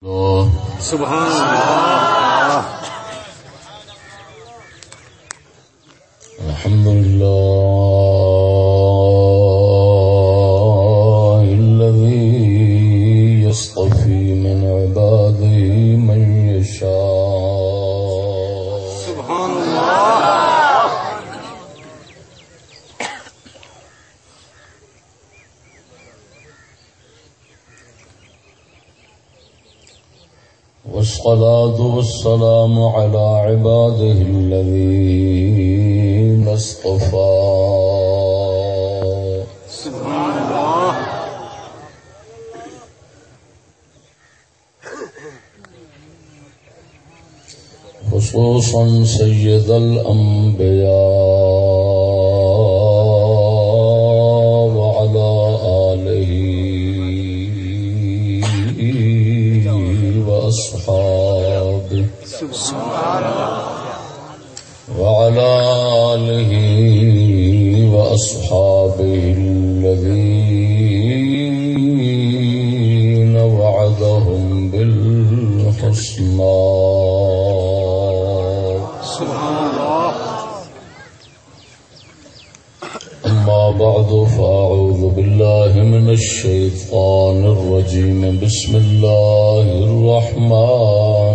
سبحان الله الحمد لله والصلاة والسلام على عباده الذين اصطفى. سبحان الله خصوصا سيد الأنبياء. وعلى آله وأصحابه الذين وعدهم بالحسنى. سبحان الله أما بعد، فأعوذ بالله من الشيطان الرجيم. بسم الله الرحمن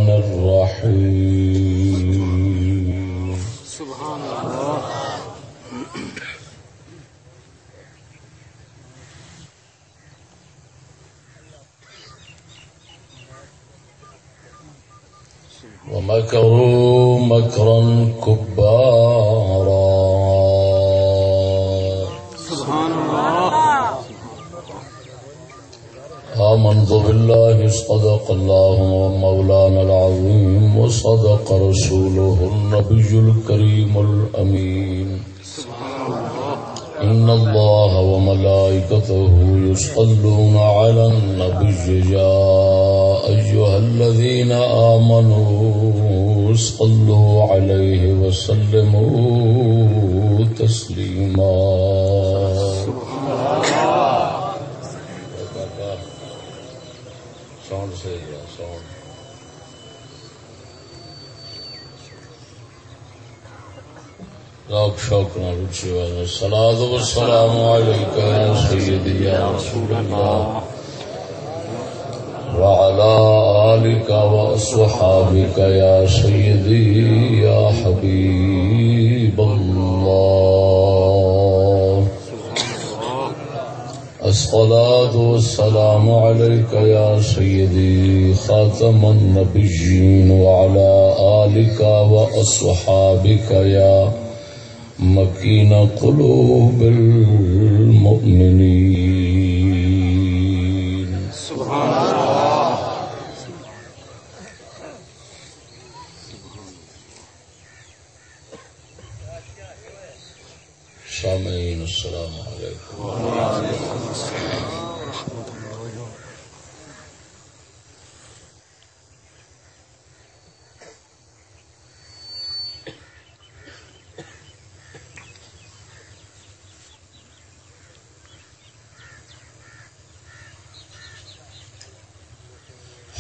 النبي الكريم الأمين. سبحان الله إن الله وملائكته يصلون على النبي. يا أيها الذين آمنوا صلوا عليه وسلموا تسليما. ساؤنڈ سے ساؤنڈ روک شوق نہ روچی والا سلاد و سلام علیکہ یا سیدی یا رسول اللہ وعلى آلك وأصحابك يا سيدي يا حبيب الله الصلاة والسلام عليك يا سيدي خاتم النبيين وعلى آلك وأصحابك يا مكين قلوب المؤمنين. سبحان الله سامعين السلام عليكم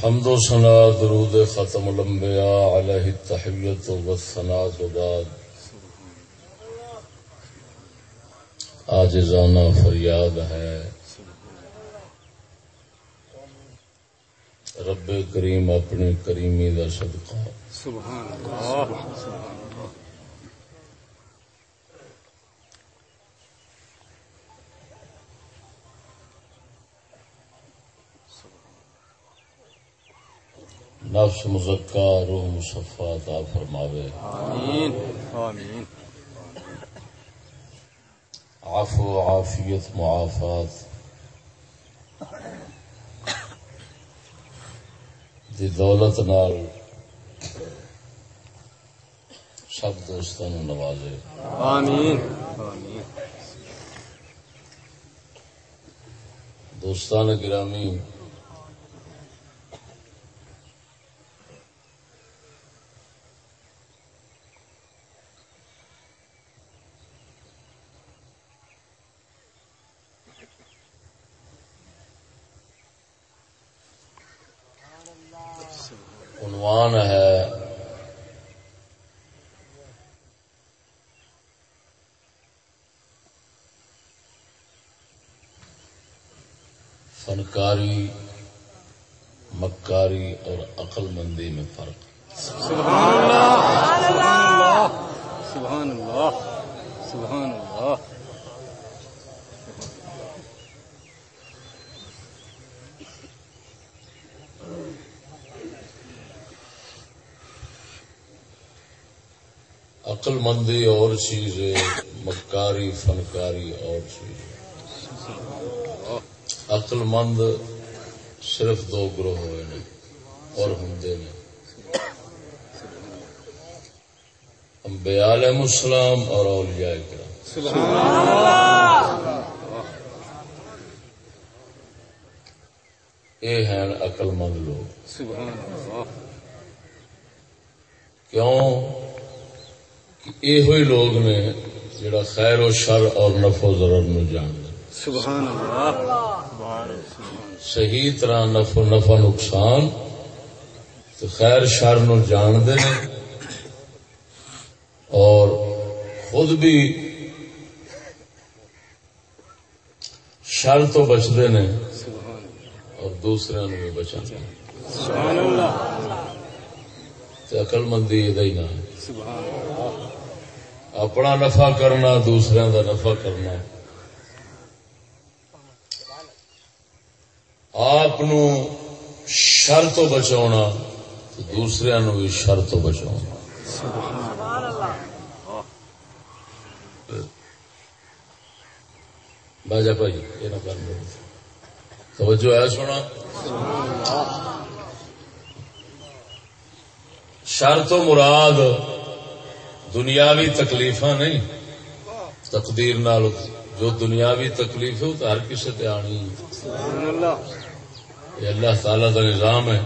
حمد و ثنا، درود ختم الانبیاء علیہ التحیت و ثنا بعد۔ آج زانا فریاد ہے۔ رب کریم اپنی کریمی دا صدقہ۔ سبحان الله نفس مزکا روح مصفا تا فرماوے۔ آمين آمين عفو عافیت معافات۔ دی دولت نال سب دوستوں نو نوازے۔ آمين آمين دوستان گرامی عنوان ہے فنکاری مکاری اور عقل مندی میں فرق۔ سبحان اللہ! سبحان اللہ! سبحان اللہ عقل مندی اور چیز ہے مکاری فنکاری اور چیز ہے عقل مند صرف دو گروہ ہوئے نے اور ہوں نے انبیاء علیہ السلام اور اولیاء کرام۔ سبحان یہ ہیں عقل مند لوگ۔ سبحان اللہ کیوں؟ کہ یہ لوگ نے جڑا خیر و شر اور نفع و ضرر نو جان سبحان اللہ۔ صحیح طرح نفع نفع نقصان تو خیر شر نو جان دے اور خود بھی شر تو بچتے نے سبحان اور دوسرے نو بھی بچا سبحان اللہ۔ عقل مندی یہ ہی نہ ہے۔ سبحان اللہ اپنا نفع کرنا دوسرے کا نفع کرنا۔ آپ شر تو بچا تو دوسرے نو بھی شر تو بچا باجا بھائی یہ نہ کر توجہ ہے سونا۔ شر تو مراد دنیاوی تکلیف نہیں۔ تقدیر نال جو دنیاوی تکلیف ہے، وہ تو ہر کسی تے آنی۔ یہ اللہ تعالی کا نظام ہے۔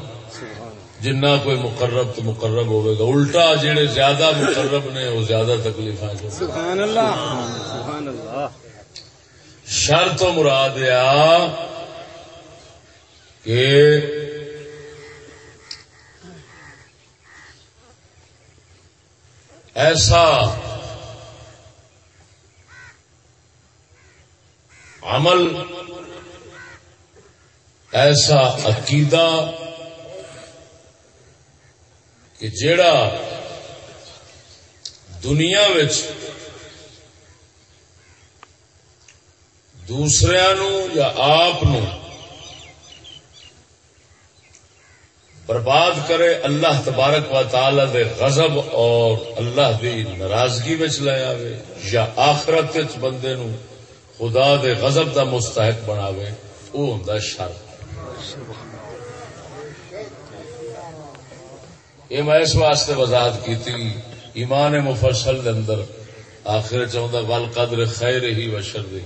جنہ کوئی مقرب تو مقرب ہوئے گا۔ الٹا جڑے زیادہ مقرب نے وہ زیادہ تکلیف سبحان اللہ سبحان اللہ شر تو مراد آ کہ ایسا عمل ایسا عقیدہ کہ جڑا دنیا دوسرے نو یا آپ نو برباد کرے اللہ تبارک و تعالی دے غضب اور اللہ دی ناراضگی بچ لے آوے یا آخرت وچ بندے نو خدا دے غضب دا مستحق بناوے وہ ہوں شر یہ میں اس واسطے وضاحت کیتی ایمان مفصل دے اندر آخر چاہتا ول قدر خیر ہی و شر ہی۔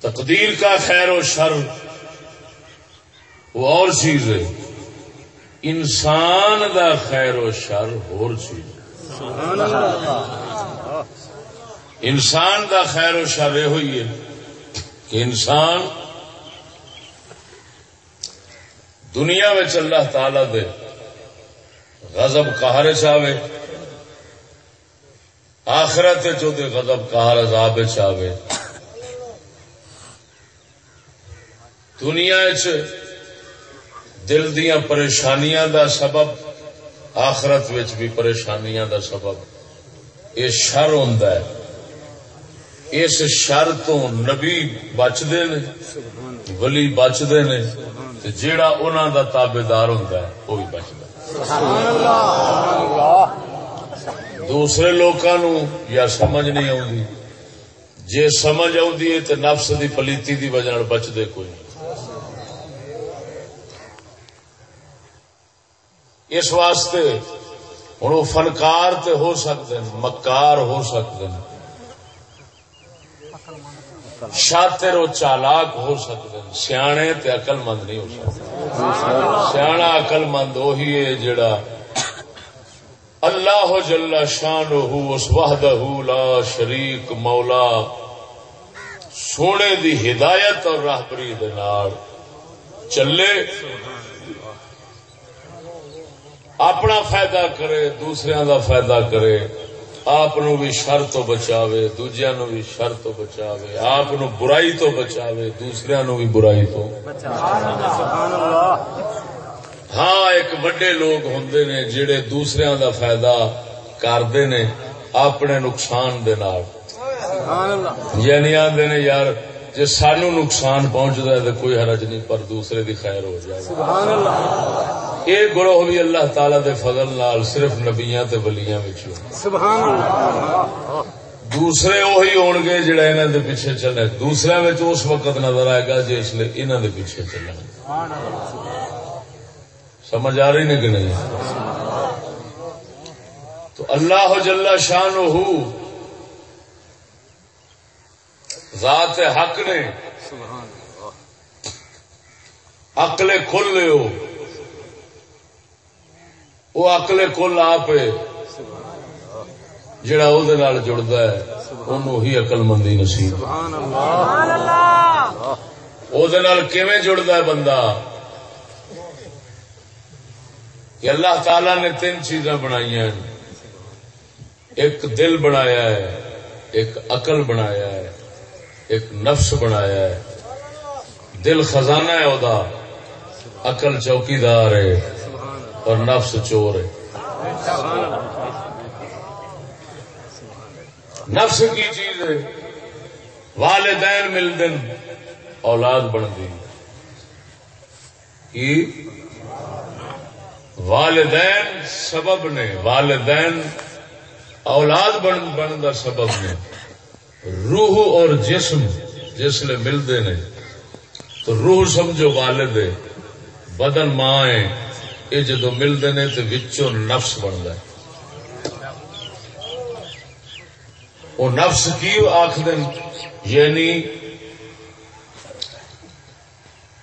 تقدیر کا خیر و شر وہ اور چیز ہے۔ انسان دا خیر و شر اور چیز۔ انسان دا خیر و شر یہ ہوئی ہے کہ انسان دنیا میں اللہ تعالی دے غضب قہر چاہے آخرت جو دے غضب قہر عذاب چاہے دنیا چ دل دیا پریشانیاں دا سبب، آخرت وچ بھی پریشانیاں دا سبب۔ یہ شر ہوں اس شر تو نبی بچتے نے، ولی بچتے ہیں نے جیڑا انہوں دا تابے دار ہوں وہ بھی بچتا دوسرے لوگوں یا سمجھ نہیں آتی جی سمجھ آتی ہے تو نفس دی پلیتی دی وجہ بچتے کوئی اس واسطے ہوں وہ فنکار تے ہو سکتے ہیں مکار ہو سکتے ہیں شاطر و چالاک ہو سکتے ہیں۔ سیانے تے اقل مند نہیں ہو سکتے۔ سیاح اقل مند وہی ہے جڑا اللہ جل شان اس وحدہ لا شریک مولا سونے دی ہدایت اور راہبری چلے، اپنا فائدہ کرے دوسرے دا فائدہ کرے۔ آپ بھی شر تو بچاوے دوجیا نو بھی شر تو بچاوے آپ برائی تو بچاوے دوسرے نو بھی برائی تو ہاں ایک وڈے لوگ ہوں نے جڑے دوسرے دا فائدہ کرتے نے اپنے نقصان دے نال یعنی آدھے نے یار جی سانو نقصان پہنچتا ہے تو کوئی حرج نہیں پر دوسرے دی خیر ہو جائے سبحان اللہ یہ گروہ بھی اللہ تعالی دے فضل نال صرف نبیاں تے ولیاں وچوں۔ سبحان اللہ۔ دوسرے وہی ہون گے جڑا انہاں دے پیچھے چلے دوسرے وچ اس وقت نظر آئے گا جس لیے انہاں دے پیچھے چلنا۔ سمجھ آ رہی نہیں کہ نہیں؟ تو اللہ جل شان ذات حق نے سبحان اللہ۔ اقل کھل لو وہ اقل کل آپ جڑا وہ جڑتا ہے انہوں ہی اقل مندی نصیب۔ وہ جڑتا ہے بندہ؟ کہ اللہ تعالی نے تین چیزاں بنائی ہیں۔ ایک دل بنایا ہے، ایک عقل بنایا ہے، ایک نفس بنایا ہے۔ دل خزانہ ہے ادا عقل چوکیدار ہے۔ اور نفس چور ہے۔ نفس کی چیز ہے۔ والدین مل دن اولاد بنتی۔ کی؟ والدین سبب نے، والدین اولاد بن بن کا سبب نے۔ روح اور جسم جسے ملتے نے تو روح سمجھو والد ہے، بدن ماں ہے۔ یہ جدو ملتے نے تو وچوں نفس بنتا ہے وہ نفس کی آخ دن یعنی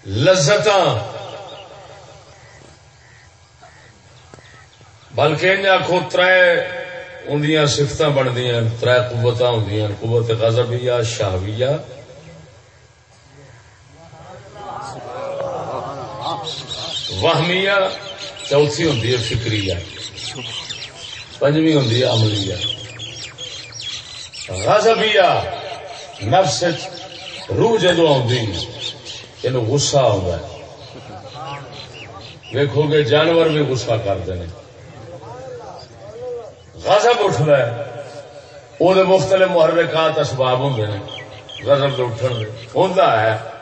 لذت بلکہ انج آخو تر اندیاں سفت بنتی تر قوت ہوں قوت غضبیہ شاہویہ وہمیہ چوتھی ہوں فکری پنجویں ہوں عملی غضبیہ نفس روح جدو آدھی یہ غصہ آتا ہے۔ ویکو گے جانور بھی غصہ کرتے ہیں۔ غضب اٹھتا ہے وہ مختلف محرکات اسباب ہوں نے غضب کے اٹھن ہوتا ہے۔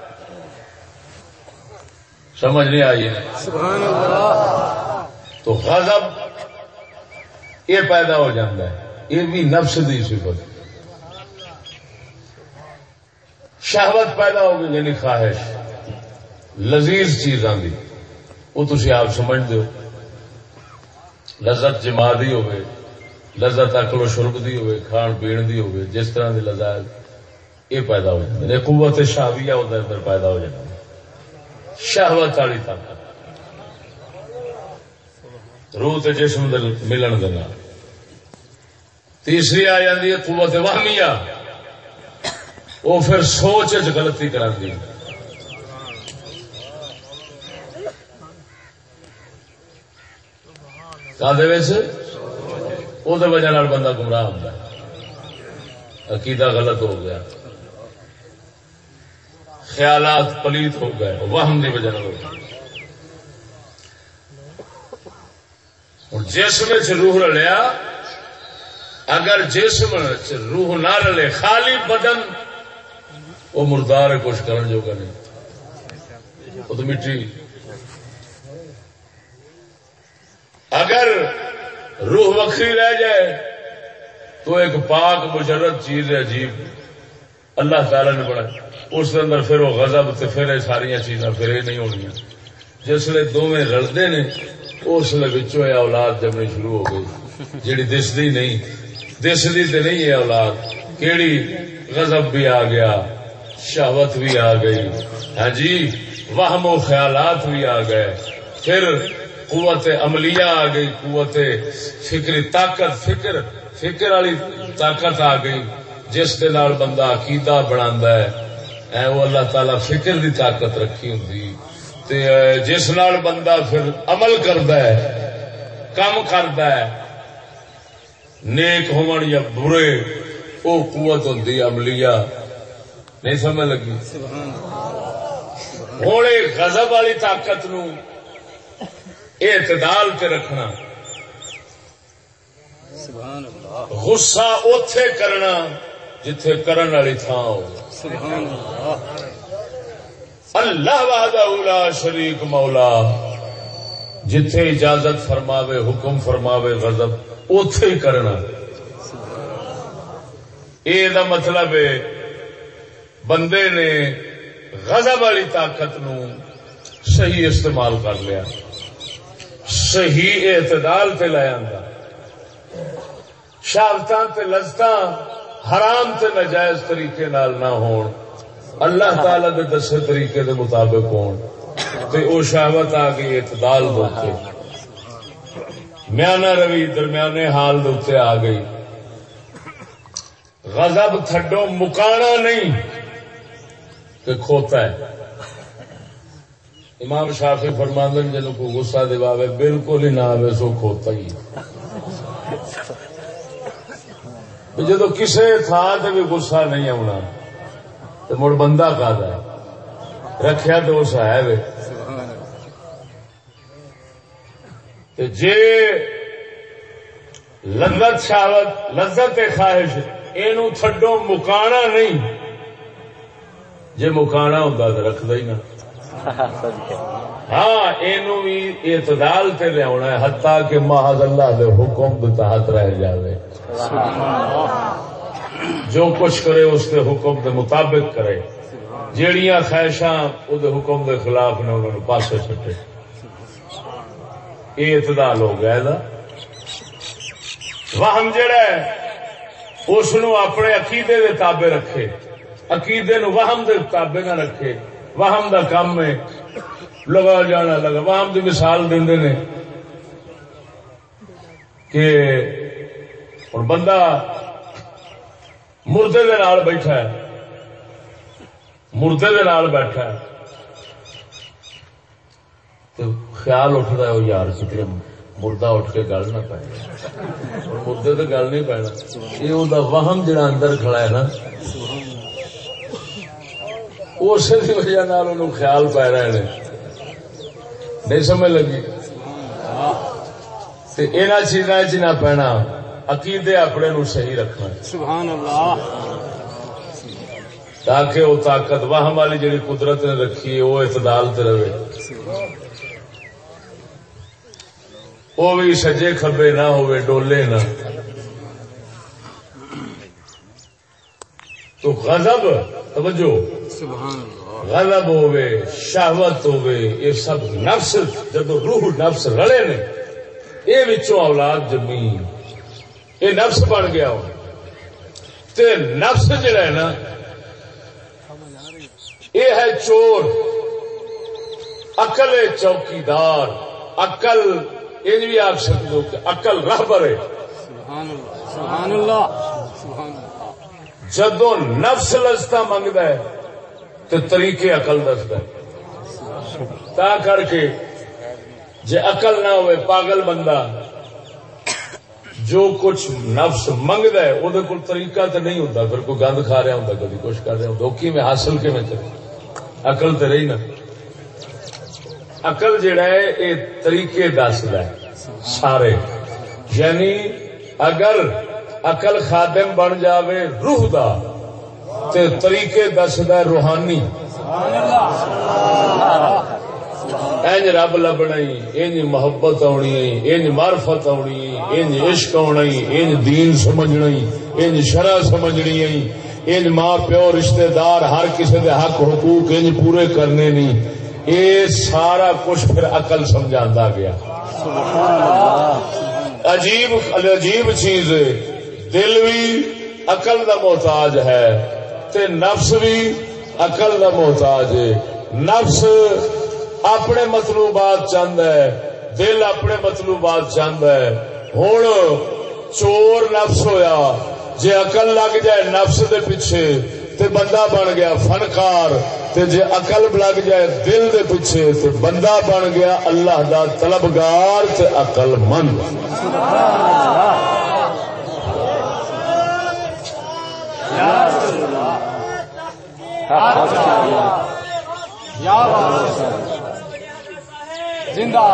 سمجھ نہیں آئی ہے۔ سبحان اللہ۔ تو غضب یہ پیدا ہو جاتا ہے۔ یہ بھی نفس دی صفت۔ شہوت پیدا ہو گئی یعنی خواہش؟ لذیذ چیزاں دی۔ وہ تھی آپ سمجھ دو۔ لذت جماعتی ہوئے لذت اکل و شرب دی ہوئے کھان پین دی ہوئے جس طرح دی لذت یہ پیدا ہو جاتے ہیں قوت شاویہ ہوتا ہے اندر پیدا ہو جاتا ہے۔ شہوت والی طاقت روح تے جسم دے ملن دینا تیسری آ جاتی ہے قوت وہمیہ۔ وہ پھر سوچ چ غلطی کرا دی۔ وجہ بندہ گمراہ ہوتا ہے عقیدہ غلط ہو گیا۔ خیالات پلیت ہو گئے، وہم کی وجہ ہو گیا جسم چ روح رلیا، اگر جسم چ روح نہ رلے، خالی بدن، وہ مردار کچھ کرن جو گا نہیں۔ وہ تو مٹی۔ اگر روح وکری رہ جائے، تو ایک پاک مجرد چیز عجیب اللہ تعالی نے بڑا اس اندر پھر وہ غضب تے پھر ساری چیزاں پھر یہ نہیں ہونی جسے دونوں رلتے نے، اس لیے اولاد جمنی شروع ہو گئی۔ جیڑی دستی نہیں دستی تے نہیں ہے اولاد۔ کیڑی غضب بھی آ گیا، شہوت بھی آ گئی۔ ہاں جی وہم و خیالات بھی آ گئے۔ پھر قوت عملیہ آ گئی، قوت فکری طاقت، فکر فکر والی طاقت آ گئی۔ جس دے نال بندہ عقیدہ بنا ہے۔ اے وہ اللہ تعالی فکر دی طاقت رکھی ہوں تے جس نال بندہ پھر عمل کرتا ہے کام کرتا ہے نیک ہون یا برے وہ قوت ہوتی عملیہ۔ نہیں سمجھ لگی؟ ہوں غضب والی طاقت نو اعتدال تے رکھنا۔ سبحان اللہ۔ غصہ اوتھے کرنا۔ جتھے کرن والی تھان ہو۔ سبحان اللہ اللہ وحدہ لا شریک مولا۔ جتھے اجازت فرماوے حکم فرماوے غضب اوتھے ہی کرنا یہ دا مطلب ہے بندے نے غضب والی طاقت نو صحیح استعمال کر لیا۔ صحیح اعتدال تے لے آندا۔ شہادتاں تے لذتاں حرام تے ناجائز طریقے نال نہ ہون۔ اللہ تعالی دے دسے طریقے دے مطابق ہون۔ تے او شہوت آ گئی اعتدال دوتے میانہ روی درمیانے حال دوتے آ گئی۔ غضب تھڈو مکانا نہیں کہ کھوتا ہے۔ امام شافی فرماندن جن کو غصہ دلاوے بالکل ہی نہ آوے سو کھوتا ہی۔ جدو کسی تھان سے بھی غصہ نہیں آنا تو مڑ بندہ کا رکھیا تو ہے وے۔ سبحان جے لذت شہوت لذت خواہش، اینو تھڈو مکانا نہیں۔ جے مکانا ہوتا تو رکھدا ہی نہ۔ ہاں اینو بھی اعتدال تے لیا ہے، حتیٰ کہ محض اللہ دے حکم دے تحت رہ جاوے۔ جو کچھ کرے اس کے حکم دے مطابق کرے۔ جیڑیاں خواہشاں او حکم دے خلاف نے انہوں نے پاسے چھٹے۔ یہ اعتدال ہو گیا وہم جڑا ہے، اس اپنے عقیدے دے تابع رکھے۔ عقیدے نو وہم دے تابع نہ رکھے۔ وہم دا کام ہے۔ لگا جانا لگا۔ وہم دی مثال دیندے نے کہ اور بندہ مردے دے نال بیٹھا ہے۔ مردے دے نال بیٹھا ہے۔ تو خیال اٹھتا ہے وہ یار کتنے مردہ اٹھ کے گل نہ پائے۔ اور مردے تو گل نہیں پینا یہ وہ وہم جڑا اندر کھڑا ہے نا۔ اسی کی وجہ نال خیال پی رہے ہیں نہیں سمجھ لگی؟ ان چیزاں چ نہ پینا عقیدے اپنے نو صحیح رکھنا سبحان اللہ تاکہ وہ طاقت واہم والی جڑی قدرت نے رکھی ہے وہ اعتدال تے رہے۔ وہ بھی سجے کھبے نہ ہوئے ڈولے نہ۔ تو غضب توجہ۔ سبحان اللہ غضب ہوئے شہوت ہوئے یہ سب نفس جب روح نفس رلے نے یہ اولاد جمی یہ نفس بن گیا ہو۔ تے نفس جڑا ہے نا یہ ہے چور اقل چوکیدار اقل یہ بھی آپ ہو کہ اقل رہبر ہے۔ سبحان اللہ جدو نفس لذتا منگتا ہے تو طریقے عقل دستا ہے۔ تا کر کے جے عقل نہ ہوئے پاگل بندہ جو کچھ نفس منگتا ہے وہ کو طریقہ تو نہیں ہوتا پھر کوئی گند کھا رہا ہوں کبھی کچھ کر رہا ہوں دھوکی میں حاصل کے میں چلے عقل تو رہی نا۔ عقل جڑا ہے یہ طریقے دسد ہے، سارے۔ یعنی اگر عقل خادم بن جاوے روح دا، تے طریقے دسد ہے روحانی۔ انج رب لبنا انج محبت آنی انج معرفت آنی انج عشق آنا انج دین سمجھنا انج شرح سمجھنی انج ماں پیو رشتہ دار ہر کسی دے حق حقوق انج پورے کرنے نہیں یہ سارا کچھ پھر عقل سمجھا گیا۔ عجیب عجیب چیز دل بھی عقل دا محتاج ہے، تے نفس بھی عقل دا محتاج ہے۔ نفس اپنے مطلوبات چاہد ہے۔ دل اپنے مطلوبات چاہد ہے۔ ہوں چور نفس ہویا۔ جے عقل لگ جائے نفس دے پیچھے تے بندہ بن گیا فنکار۔ تے جے عقل لگ جائے دل دے پیچھے تے بندہ بن گیا اللہ دا طلبگار تے عقل مند۔ زندہ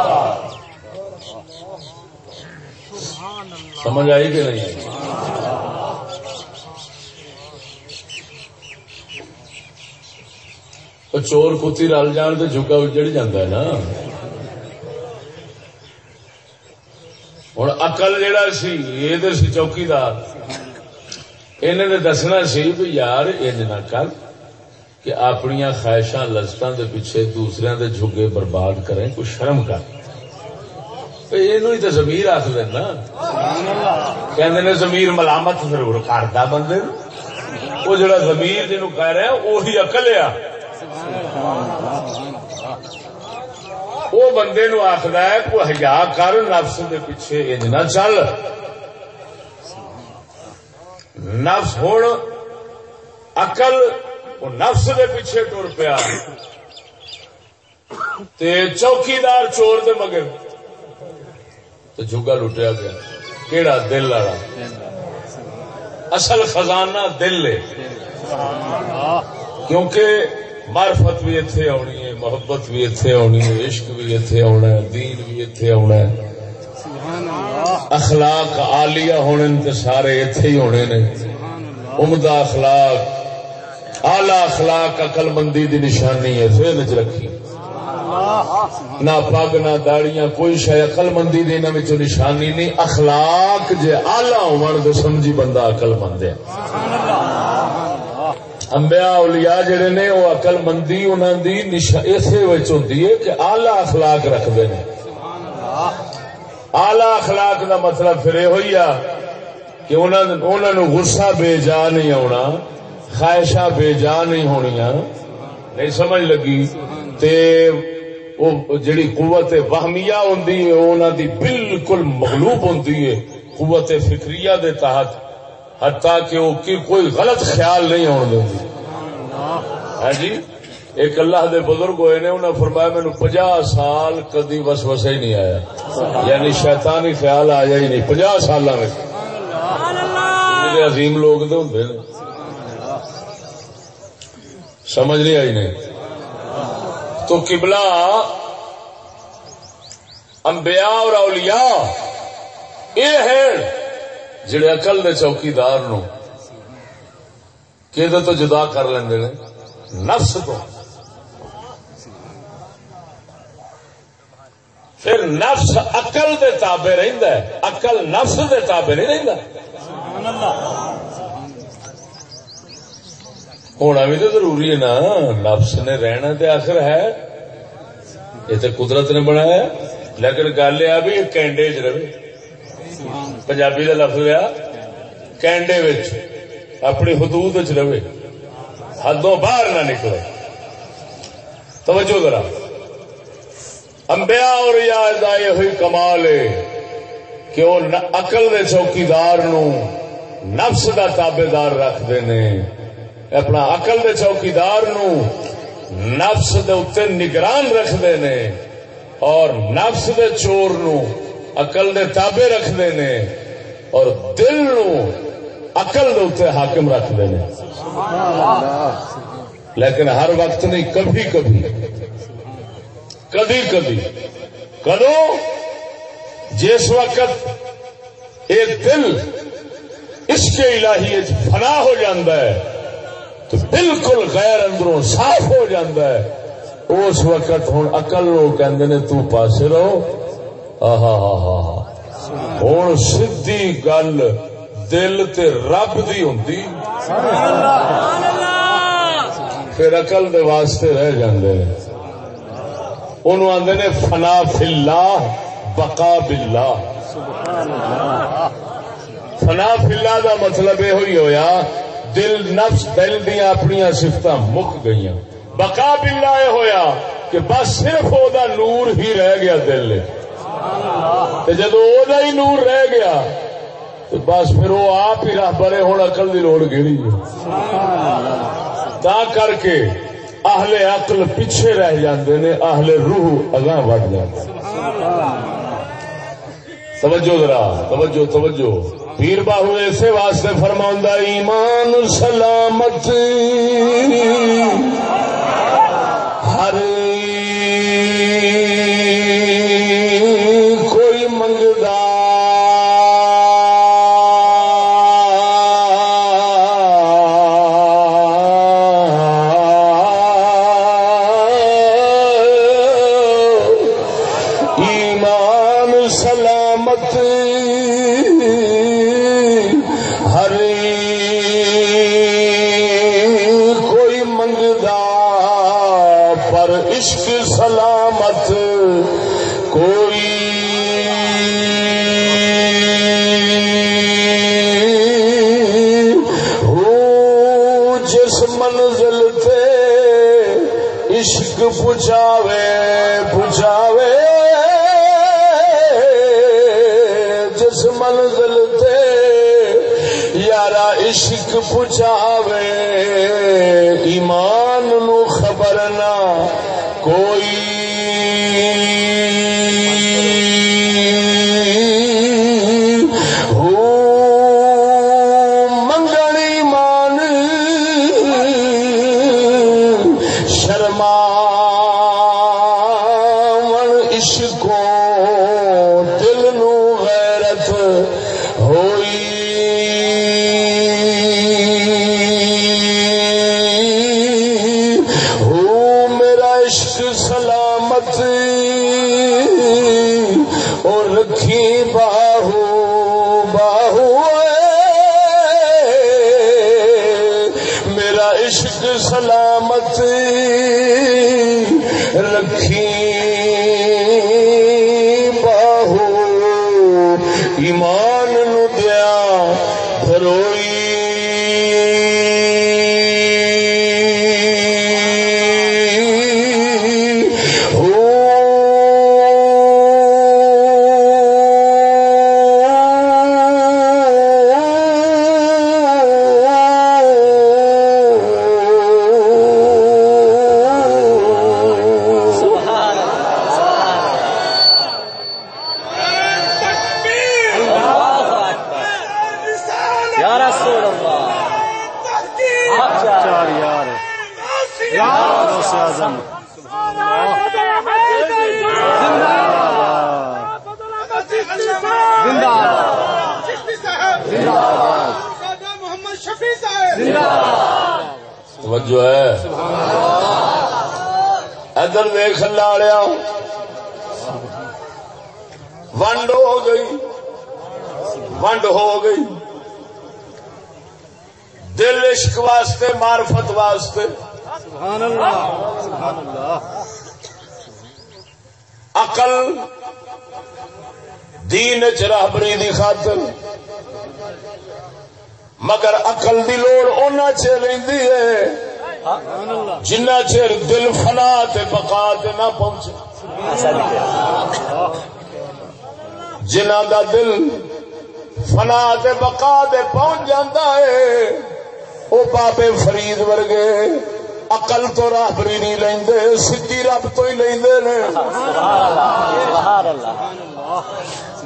سمجھ آئی کہ نہیں؟ چور کتی رل جان تو جھکا اجڑ جاتا ہے نا۔ ہوں اقل جہا سی، یہ تو سی چوکیدار۔ انہیں دسنا سی بھی یار، انج نہ کر۔ کہ اپنی خواہشاں لذتوں دے پیچھے دوسرے دے جھگے برباد کریں، کوئی شرم کر۔ یہ تو زمیر آخ دینا کہ زمیر ملامت ضرور کرتا بندے وہ جڑا زمیر جنوب کہہ رہا وہی اقل آ وہ بندے نو آخر ہے کو ہجا کر، نفس دے پیچھے انج نہ چل۔ نفس ہوں اقل وہ نفس دے پیچھے ٹر پیا۔ تے چوکیدار چور دے مگر تو جگا لٹیا گیا۔ کیڑا دل والا؟ اصل خزانہ دل ہے کیونکہ معرفت بھی اتے آنی ہے، محبت بھی اتے آنی ہے، عشق بھی اتے آنا ہے، دین بھی اتے آنا ہے۔ اخلاق آلیا ہونے تے سارے اتے ہی ہونے نے۔ عمدہ اخلاق آلہ اخلاق عقل مندی دی نشانی ہے، ذہن چ رکھی۔ نہ پگ، نہ داڑیاں، کوئی شہ عقل مندی دی انہاں وچوں نشانی نہیں۔ اخلاق جے آلہ ہون تے سمجھی بندہ عقل مند ہے۔ انبیاء اولیاء جڑے نے وہ عقل مندی انہاں دی اسے وچ ہوندی ہے کہ اعلی اخلاق رکھدے نے۔ اعلی اخلاق دا مطلب پھر یہ ہوئی کہ انہاں انہاں نو غصہ بے جا نہیں آنا خواہشاں بے جا نہیں ہونیاں۔ نہیں سمجھ لگی۔ تے وہ جڑی قوت وہمیہ ہوندی ہے انہاں دی بالکل مغلوب ہوندی ہے قوت فکریہ دے تحت۔ حتیٰ کہ وہ کوئی غلط خیال نہیں ہونے دیں ہاں جی؟ ایک اللہ دے بزرگ ہوئے نے انہیں فرمایا مینو پجا سال کدی بس وسا ہی نہیں آیا۔ یعنی شیطانی خیال آیا ہی نہیں پجا سال میں۔ عظیم لوگ تو ہوں سمجھ نہیں آئی نہیں۔ تو قبلہ انبیاء اور اولیاء یہ ہے جڑے اقل دے چوکیدار نو۔ کہ تو جدا کر لیندے نے؟ نفس تو۔ پھر نفس اقل دے تابے رہندا ہے۔ اقل نفس دے تابے نہیں رہندا۔ سبحان اللہ۔ ہونا بھی تو ضروری ہے نا نفس نے رہنا تے آخر ہے یہ تو قدرت نے بنایا لیکن گل یہ بھی کینڈے چ رہے پنجابی کا لفظ لیا کینڈے اپنی حدود رہے حدوں باہر نہ نکلے توجہ ذرا امبیا اور یاد یہ ہوئی کمال ہے کہ وہ اقل دے چوکیدار نو نفس دا تابے دار رکھتے نے اپنا اقل دے چوکیدار نو نفس دے اتنے نگران رکھتے نے اور نفس دے چور نو اقل دے تابے رکھتے نے اور دل نو اقل دے حاکم رکھتے نے۔ لیکن ہر وقت نہیں، کبھی کبھی کبھی کبھی۔ کدو؟ جس وقت ایک دل اس کے الہی فنا ہو جاتا ہے تو بالکل غیر اندروں صاف ہو جاتا ہے۔ اس وقت ہوں اقل لوگ کہ تو پاسے رہو۔ ہوں سی گل دل تے رب دی ہوں پھر اقل دے واسطے رہ جاندے۔ انہوں آدھے نے، فنا فلا بقا بلا فنا فلا دا مطلب یہ ہوئی ہویا۔ دل نفس دل دیا اپنی سفت مک گئی بقا بلا یہ ہویا کہ بس صرف وہ نور ہی رہ گیا دل جدو ہی نور رہ گیا تو بس پھر وہ آپ ہی راہ بڑے ہوں اکل کی لوڑ گیڑی تا کر کے اہل عقل پیچھے رہ جاندے نے، اہل روح اگاں بڑھ جاتے توجہ ذرا، توجہ توجہ۔ پیر باہو ایسے واسطے فرما ایمان سلامت۔ ہر پہنچا سلامت رکھی۔ جنہ چر دل فنا تے بقا تے نہ پہنچے۔ جنہ دا دل فنا تے بقا تے پہنچ جاندہ ہے، او بابے فرید ورگے۔ عقل تو راہبری نہیں لیندے سدھی رب تو ہی لیندے نے۔ سبحان اللہ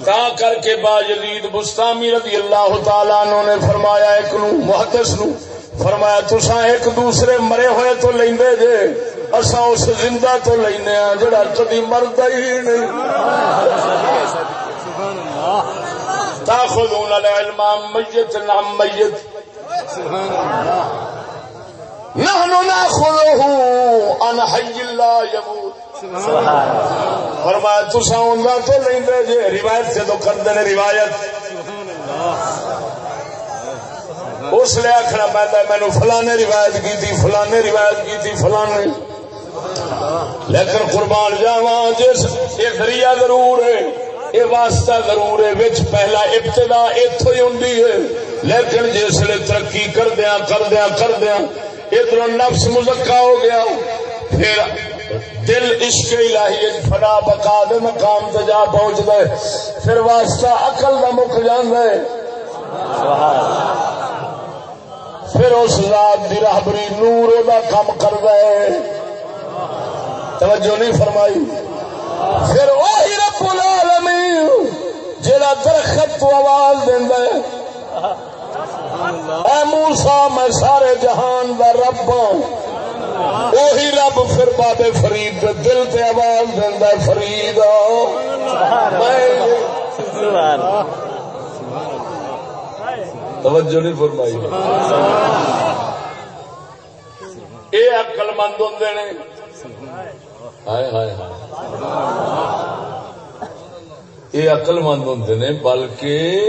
تا کر کے با یزید بستامی رضی اللہ تعالیٰ عنہ نے فرمایا، ایک نو، محدث نو۔ فرمایا تسا ایک دوسرے مرے ہوئے تو لیندے جے اسا اس زندہ تو لینے ہاں جڑا کدی مردا ہی نہیں. تاخذون العلم میت عن میت. سبحان اللہ نحن ناخذه عن حي لا يموت سبحان اللہ فرمایا تسا اوندا تو لیندے جے. روایت سے تو کردے نے روایت. سبحان اللہ اس لیے آخنا پہنتا مینو فلانے روایت کی تھی فلانے روایت کی تھی فلانے۔ لیکن قربان جاوا جس یہ ذریعہ ضرور ہے، یہ واسطہ ضرور ہے، وچ پہلا ابتدا اتو ہی ہوں لیکن جس نے ترقی کردیا کردیا کردیا ادھر نفس مزکا ہو گیا، پھر دل عشق الہی فنا بقا دے مقام تے جا پہنچ گئے پھر واسطہ عقل دا مک جانا ہے۔ پھر اس ذات دی راہبری نور دا کم کر ہے۔ توجہ نہیں فرمائی۔ پھر وہی رب العالمین جڑا درخت تو آواز دینا ہے۔ اے موسا میں سارے جہان دا رب ہوں وہی رب پھر بابے فرید دے دل تے آواز دینا ہے، فرید۔ آؤ میں توجہ نہیں فرمائی۔ اے عقل مند ہوں نے۔ ہائے ہائے ہائے۔ یہ عقل مند ہوں نے بلکہ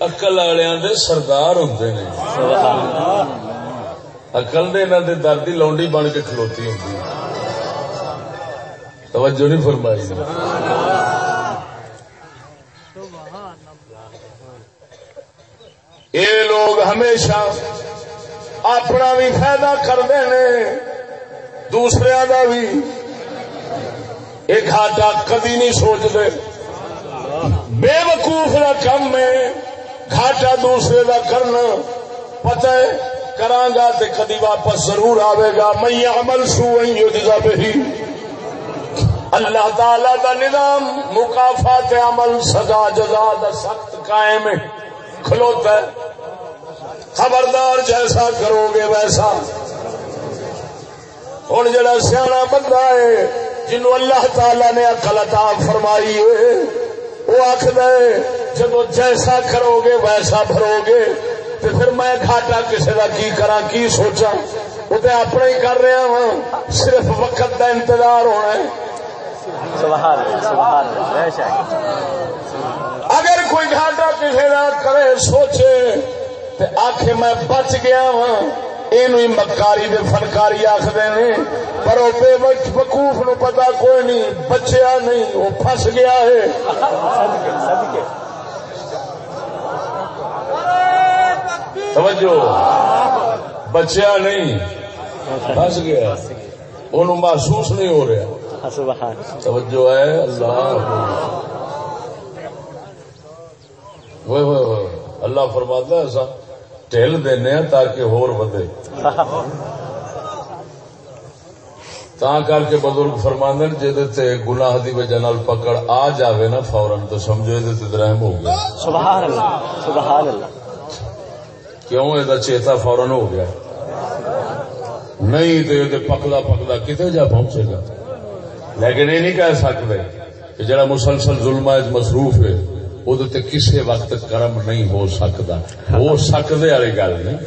اقل والوں دے سردار ہوں نے۔ اقل نے انہوں دے دردی لونڈی بن کے کھلوتی ہوں توجہ نہیں فرمائی۔ یہ لوگ ہمیشہ اپنا بھی فائدہ کرتے ہیں، دوسرے کا بھی۔ یہ گھاٹا کدی نہیں سوچتے۔ بے وقوف کا کم ہے، گھاٹا دوسرے کا کرنا۔ پتہ ہے کرانگا تے کدی واپس ضرور آئے گا۔ میں عمل سو جگہ پہ اللہ تعالی دا نظام مقافات عمل سزا جزا دا سخت قائم ہے۔ کھلوتا ہے خبردار جیسا کرو گے ویسا۔ ہوں جڑا سیاح بندہ ہے جنو اللہ تعالی نے اکل عطا فرمائی ہے، وہ آخد جب جیسا کرو گے، ویسا بھرو گے۔ تو پھر میں گھاٹا کسی کا کی کرا کی سوچا وہ تو اپنا ہی کر رہا ہوں صرف وقت کا انتظار ہونا ہے۔ سبحان سبحان بے شک۔ اگر کوئی گھاٹا کسی کا کرے، سوچے تو آخ میں بچ گیا ہوں یہ مکاری دے فنکاری آخر نے۔ پر وہ بے وقوف نو پتا کوئی نہیں، بچیا نہیں وہ پھس گیا ہے۔ صدقے صدقے توجہ۔ بچیا نہیں، پھس گیا۔ انہوں محسوس نہیں ہو رہا۔ سبحان توجہ ہے اللہ۔ اللہ فرماتا ہے ایسا ٹھل دینے ہیں تاکہ ہور ودے تا کر کے بزرگ فرماندن جہد تے گناہ دی وجہ نال پکڑ آ جاوے نا فورن تو سمجھو یہ درہم ہو گیا۔ سبحان اللہ سبحان اللہ۔ کیوں؟ یہ چیتا فورن ہو گیا۔ نہیں تو یہ پکلا پکلا کتنے جا پہنچے گا؟ لیکن یہ نہیں کہہ سکتے۔ کہ جڑا مسلسل ظلم مصروف ہے وہ کسی وقت کرم نہیں ہو سکتا۔ ہو سکتے والی گل نہیں۔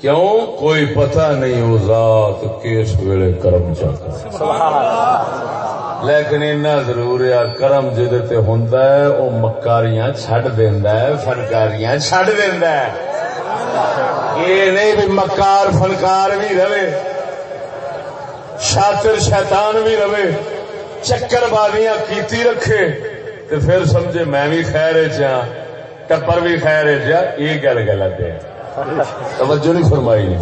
کیوں؟ کوئی پتہ نہیں ہو ذات کس ویلے کرم چاہتا۔ لیکن اتنا ضرور ہے کرم جہد ہوں وہ مکاریاں چڈ دینا ہے فنکاریاں چڈ دینا ہے۔ یہ نہیں بھی مکار فنکار بھی رہے۔ شاطر شیطان بھی رہے چکر بازیاں کیتی رکھے تو پھر سمجھے میں بھی خیر چا ٹپر بھی خیر چا یہ گل غلط ہے۔ توجہ نہیں فرمائی۔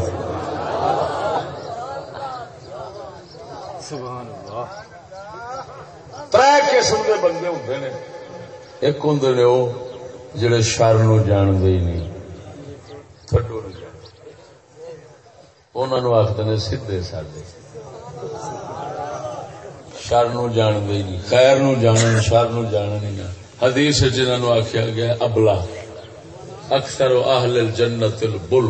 تر قسم کے بندے ہوں نے۔ ایک ہوں نے وہ جڑے شر نو جانتے ہی نہیں۔ تھڈو نہیں جانتے انہوں آخر نے سیدے سادے شر نو جانتے ہی نہیں، خیر نو جانن شر نو جانن ہی نہ حدیث جنہوں آخیا گیا ابلا۔ اکثر اہل الجنت البل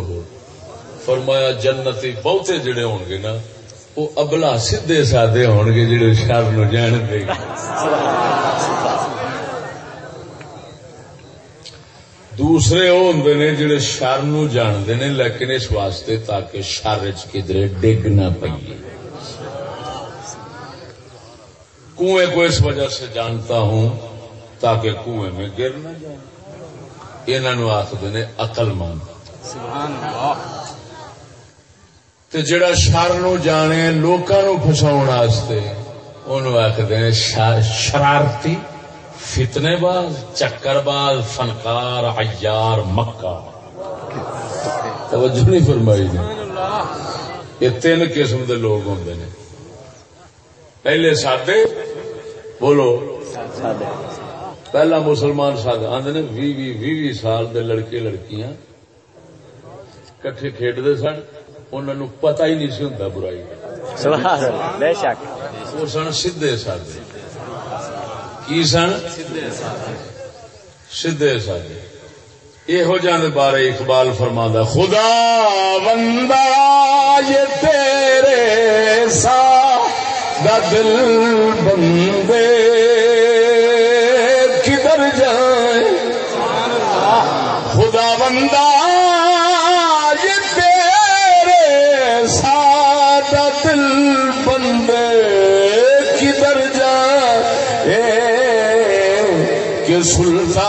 فرمایا جنتی بہتے جڑے ہون گے نا، وہ ابلا سیدے سادے ہون گے جڑے شر نو جانتے ہی دوسرے وہ ہوں نے جڑے شر نو جانتے نے لیکن اس واسطے تاکہ شر چ کدھر ڈگ نہ پیے کنویں کو اس وجہ سے جانتا ہوں تاکہ کنویں میں گر نہ جائے انہوں آخر نے عقل مند۔ سبحان اللہ تے جڑا شر نو جانے لوکاں نو واسطے اونوں نے شا- شرارتی فتنے باز چکر باز فنکار عیار مکہ توجہ نہیں فرمائی یہ تین قسم دے لوگ ہوندے نے۔ پہلے سادے بولو۔ پہلا مسلمان سادہ آندے نے وی وی وی وی سال دے لڑکے لڑکیاں کٹھے کھیڈتے سن انہوں پتہ ہی نہیں سی ہوں برائی۔ سبحان اللہ بے شک۔ وہ سن سیدے سادے۔ کی سن؟ سیدے سادے۔ یہو جان بارے اقبال فرما خدا بندہ یہ تیرے دل بندے کدھر جائے خدا بندہ، یہ تیرے ساتھ دل بندے کدھر جائے کہ سلطانی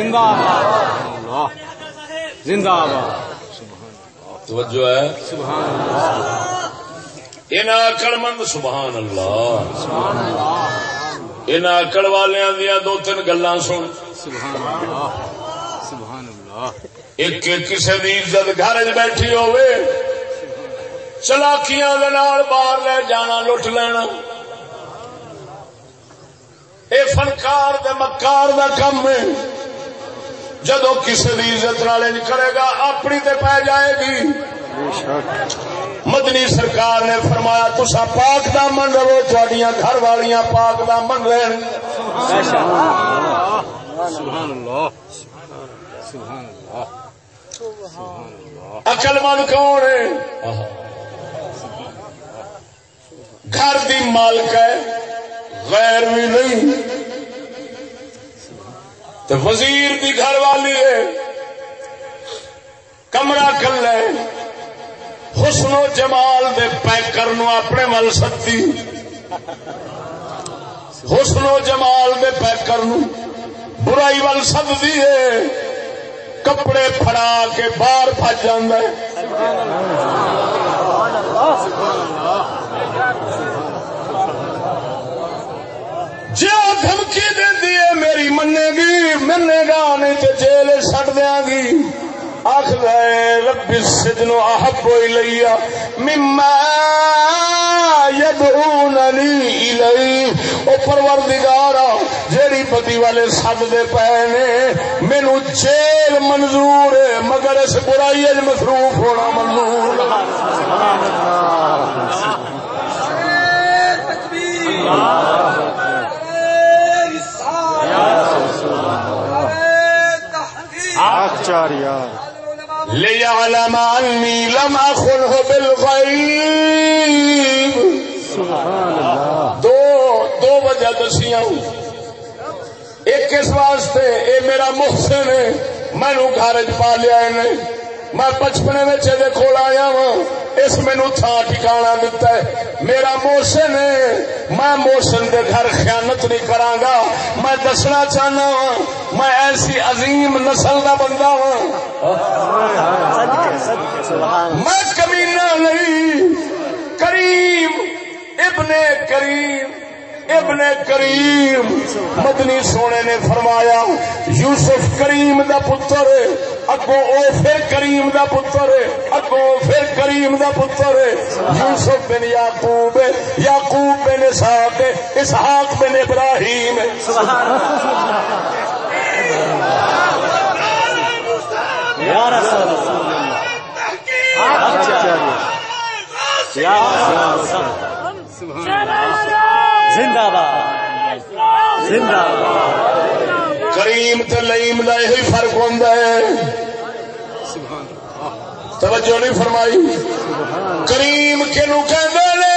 زندہ آباد۔ اللہ زندہ آباد۔ توجہ ہے۔ سبحان اللہ۔ ان آکڑ مند سبحان اللہ۔ ان آکڑ والوں دیا دو تین گلا سن۔ سبحان اللہ۔ سبحان اللہ۔ ایک کسی دی عزت گھر چ بیٹھی ہوے چلاکیاں دے نال باہر لے جانا لٹ لینا۔ اے فنکار دے مکار دا کم ہے۔ جدو کسی دی عزت نال کرے گا اپنی تے پی جائے گی۔ مدنی سرکار نے فرمایا تسا پاک دامن رہو تھوڑیاں گھر والیاں پاک دامن رہن۔ بے شک سبحان اللہ سبحان اللہ سبحان اللہ۔ اقل مند کون ہے؟ گھر دی مالک ہے غیر بھی نہیں۔ تو وزیر دی گھر والی ہے، کمرہ کل ہے حسن و جمال دے پیکر نو اپنے مل سکتی حسن و جمال دے پیکر نو برائی ول سکتی ہے۔ کپڑے پھڑا کے باہر پج جاندہ ہے جی وہ دھمکی دینی ہے میری منے گی منے گا نہیں تو جیل سٹ دیا گی آخ لے رب سجنو احب لیا مما یدعوننی الی او پروردگارا جیڑی پتی والے سد دے پے نے مینو جیل منظور ہے مگر اس برائی اج مصروف ہونا منظور۔ ليعلم أني لم أخنه بالغيب۔ دو دو وجہ دسیاں۔ ایک اس واسطے اے میرا محسن ہے مینو گھر چ پا لیا میں بچپنے میں کول آیا وا اس مینو تھان ٹکانا دتا ہے۔ میرا موشن ہے۔ میں موشن دے گھر خیانت نہیں کراں گا۔ میں دسنا چاہنا ہاں میں ایسی عظیم نسل دا بندہ ہاں۔ میں کمینہ نہیں، کریم، ابن کریم۔ ابن کریم مدنی سونے نے فرمایا یوسف کریم دا پتر ہے اگو او پھر کریم دا پتر ہے اگو پھر کریم دا پتر ہے۔ یوسف بن یعقوب ہے یعقوب بن اسحاق ہے اسحاق بن ابراہیم ہے۔ یا رسول اللہ۔ یا رسول اللہ۔ زندہ باد۔ زندہ باد۔ کریم تے لئیم دا یہی فرق ہوندا ہے۔ توجہ نہیں فرمائی۔ کریم کنو کہندے نے؟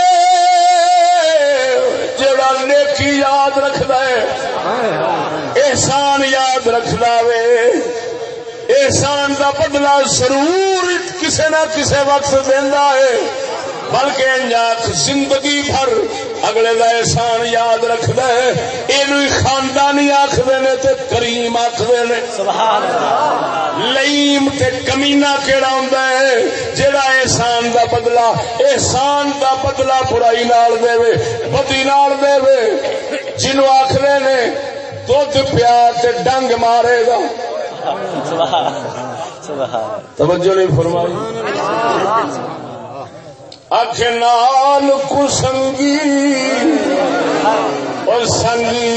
جڑا نیکی یاد رکھدا ہے، احسان یاد رکھدا وے۔ احسان دا بدلہ ضرور کسے نہ کسے وقت دیندا ہے۔ بلکہ انجاک زندگی بھر اگلے دا احسان یاد ہے۔ اینو خاندانی نے تے کریم نے۔ اللہ لئیم تے کمینہ کیڑا ہوندا ہے؟ جیڑا احسان دا بدلہ احسان دا بدلہ برائی نال دے وے بدی نال دے وے جنوں آکھدے نے دھد پیا تے ڈنگ مارے گا۔ توجہ نہیں فرمائی۔ اکھ نال سنگی اور سنگی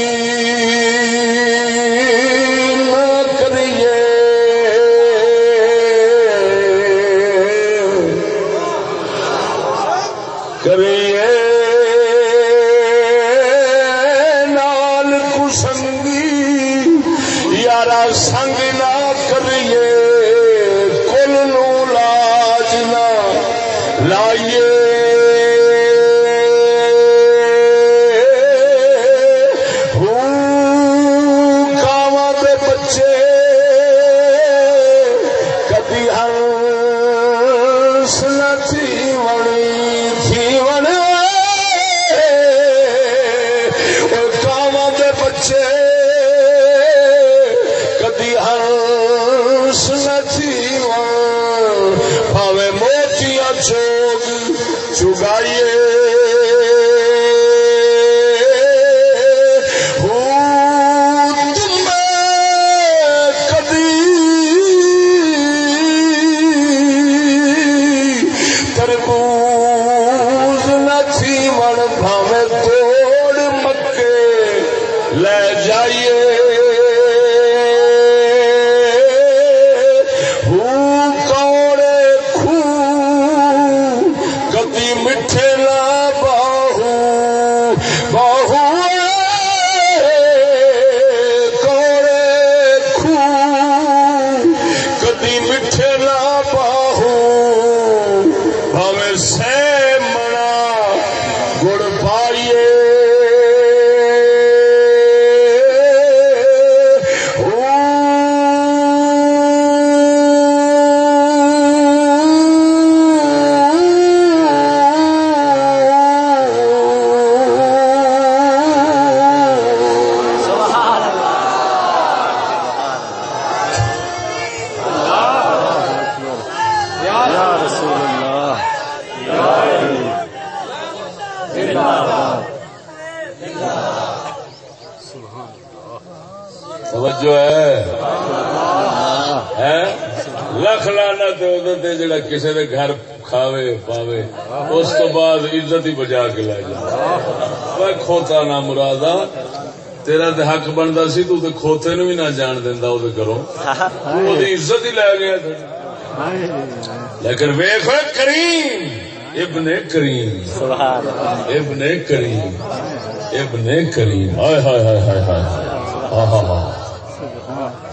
کسی دے گھر کھاوے، پاوے، اس تو بعد عزت ہی بجا کے لے جا۔ کھوتا نہ مرادا، تیرا تے حق بنتا سی، تو تے کھوتے نو بھی نہ جان دینا وہ کرو وہ عزت ہی لے گیا۔ لیکن ویخ کریم، ابن کریم۔ سبحان اللہ ابن کریم ابن کریم۔ ہائے ہائے ہائے ہائے ہائے۔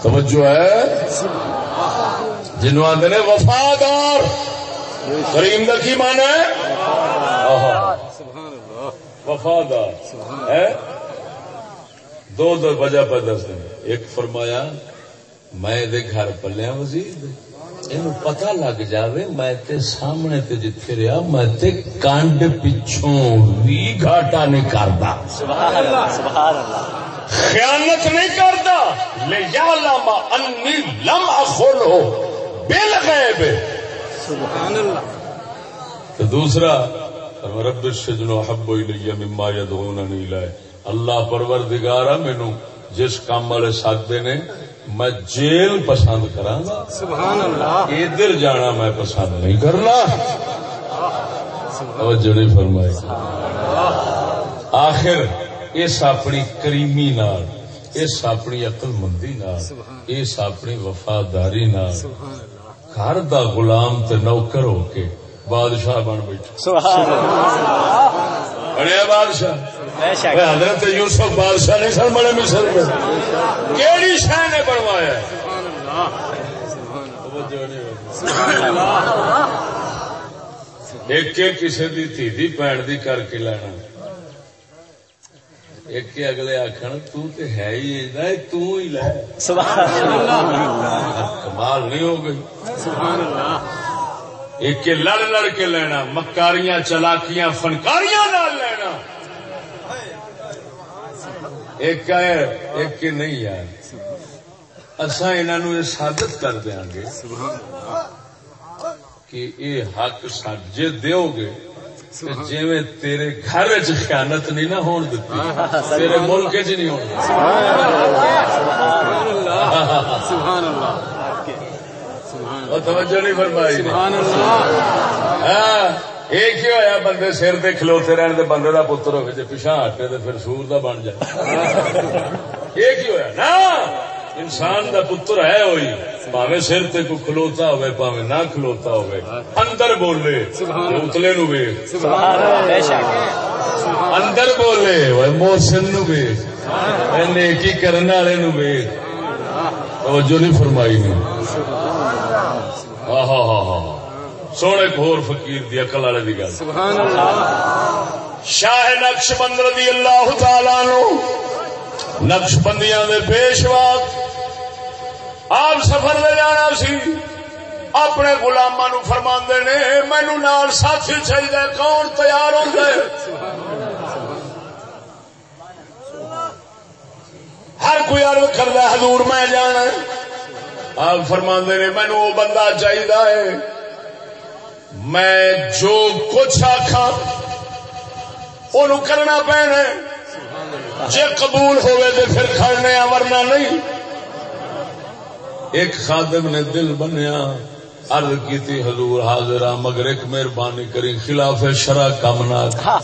توجہ ہے؟ جنوب آدھے نے وفادار کریم کا کی مانا ہے۔ وفادار. ہے؟ دو دو وجہ پہ دس دیں ایک فرمایا میں دے گھر پلیا وزیر یہ پتا لگ جاوے میں تے سامنے تے جتھے رہا میں تے کانڈ پچھوں بھی گھاٹا نہیں کرتا سبحان اللہ سبحان اللہ۔ خیانت نہیں انی لم اخل ہو بے لگے سبحان اللہ۔ تو دوسرا رب السجن حب الی مما یدعوننی الیہ۔ اللہ پروردگارا مینوں جس کام والے ساتھے نے میں جیل پسند کراں۔ گا سبحان اللہ۔ ادھر جانا میں پسند نہیں کرنا۔ توجہ نہیں فرمائی۔ آخر اس اپنی کریمی نال اس اپنی عقل مندی نال اس اپنی وفاداری نال۔ گھر دا غلام تے نوکر ہو کے بادشاہ بن بیٹھا۔ بڑے بادشاہ۔ حضرت یوسف بادشاہ نہیں سن بڑے مصر میں۔ کیڑی شہ نے بنوایا؟ ایک کسی دی تھی دی دی کر کے لینا۔ ایک اگلے آخر تے ہے ہی تو ہی لے۔ کمال نہیں ہو گئی۔ سبحان اللہ۔ ایک لڑ لڑ کے لینا مکاریاں چلاکیاں فنکاریاں نال لینا۔ ایک ہے ایک کے نہیں یار اصا یہ ثابت کر دیا گے کہ یہ حق سجے دیو گے۔ جی تیرے گھر خیانت نہیں نہ ہون دیتی تیرے ملک چ نہیں ہون دیتی سبحان اللہ وہ توجہ نہیں فرمائی سبحان اللہ ہاں، ہویا بندے سر تے کھلوتے رہن تے بندے دا پتر ہوئے جے پیچھا ہٹے تے پھر سور دا بن جائے ایک ہی ہویا نا انسان دا پتر ہے ہوئی پاوے سر تے کو کھلوتا ہوئے پاوے نہ کھلوتا ہوئے۔ اندر بولے اتلے نو ویکھ سبحان اللہ۔ بے اندر بولے وہ محسن نو اے نیکی کرن والے نو ویکھ توجہ نہیں فرمائی نے ہاں ہاں ہاں سونے گھور فقیر دی عقل والے دی گل۔ سبحان اللہ۔ شاہ نقش بند رضی اللہ تعالی نو نقش بندیاں دے پیشوا آپ سفر لے جانا سی، اپنے گلاما نو فرما نے مینو نال ساتھی چاہیے کون تیار ہوں ہر کوئی ارد کردا حضور میں جانا آپ فرما نے مینو وہ بندہ چاہیے میں جو کچھ آخا کرنا پینا جی قبول ہوئے تو پھر کھڑنے ورنہ نہیں۔ ایک خادم نے دل بنیا عرض کی تھی حضور حاضر مگر ایک مہربانی کری خلاف شرع کم نہ ہاں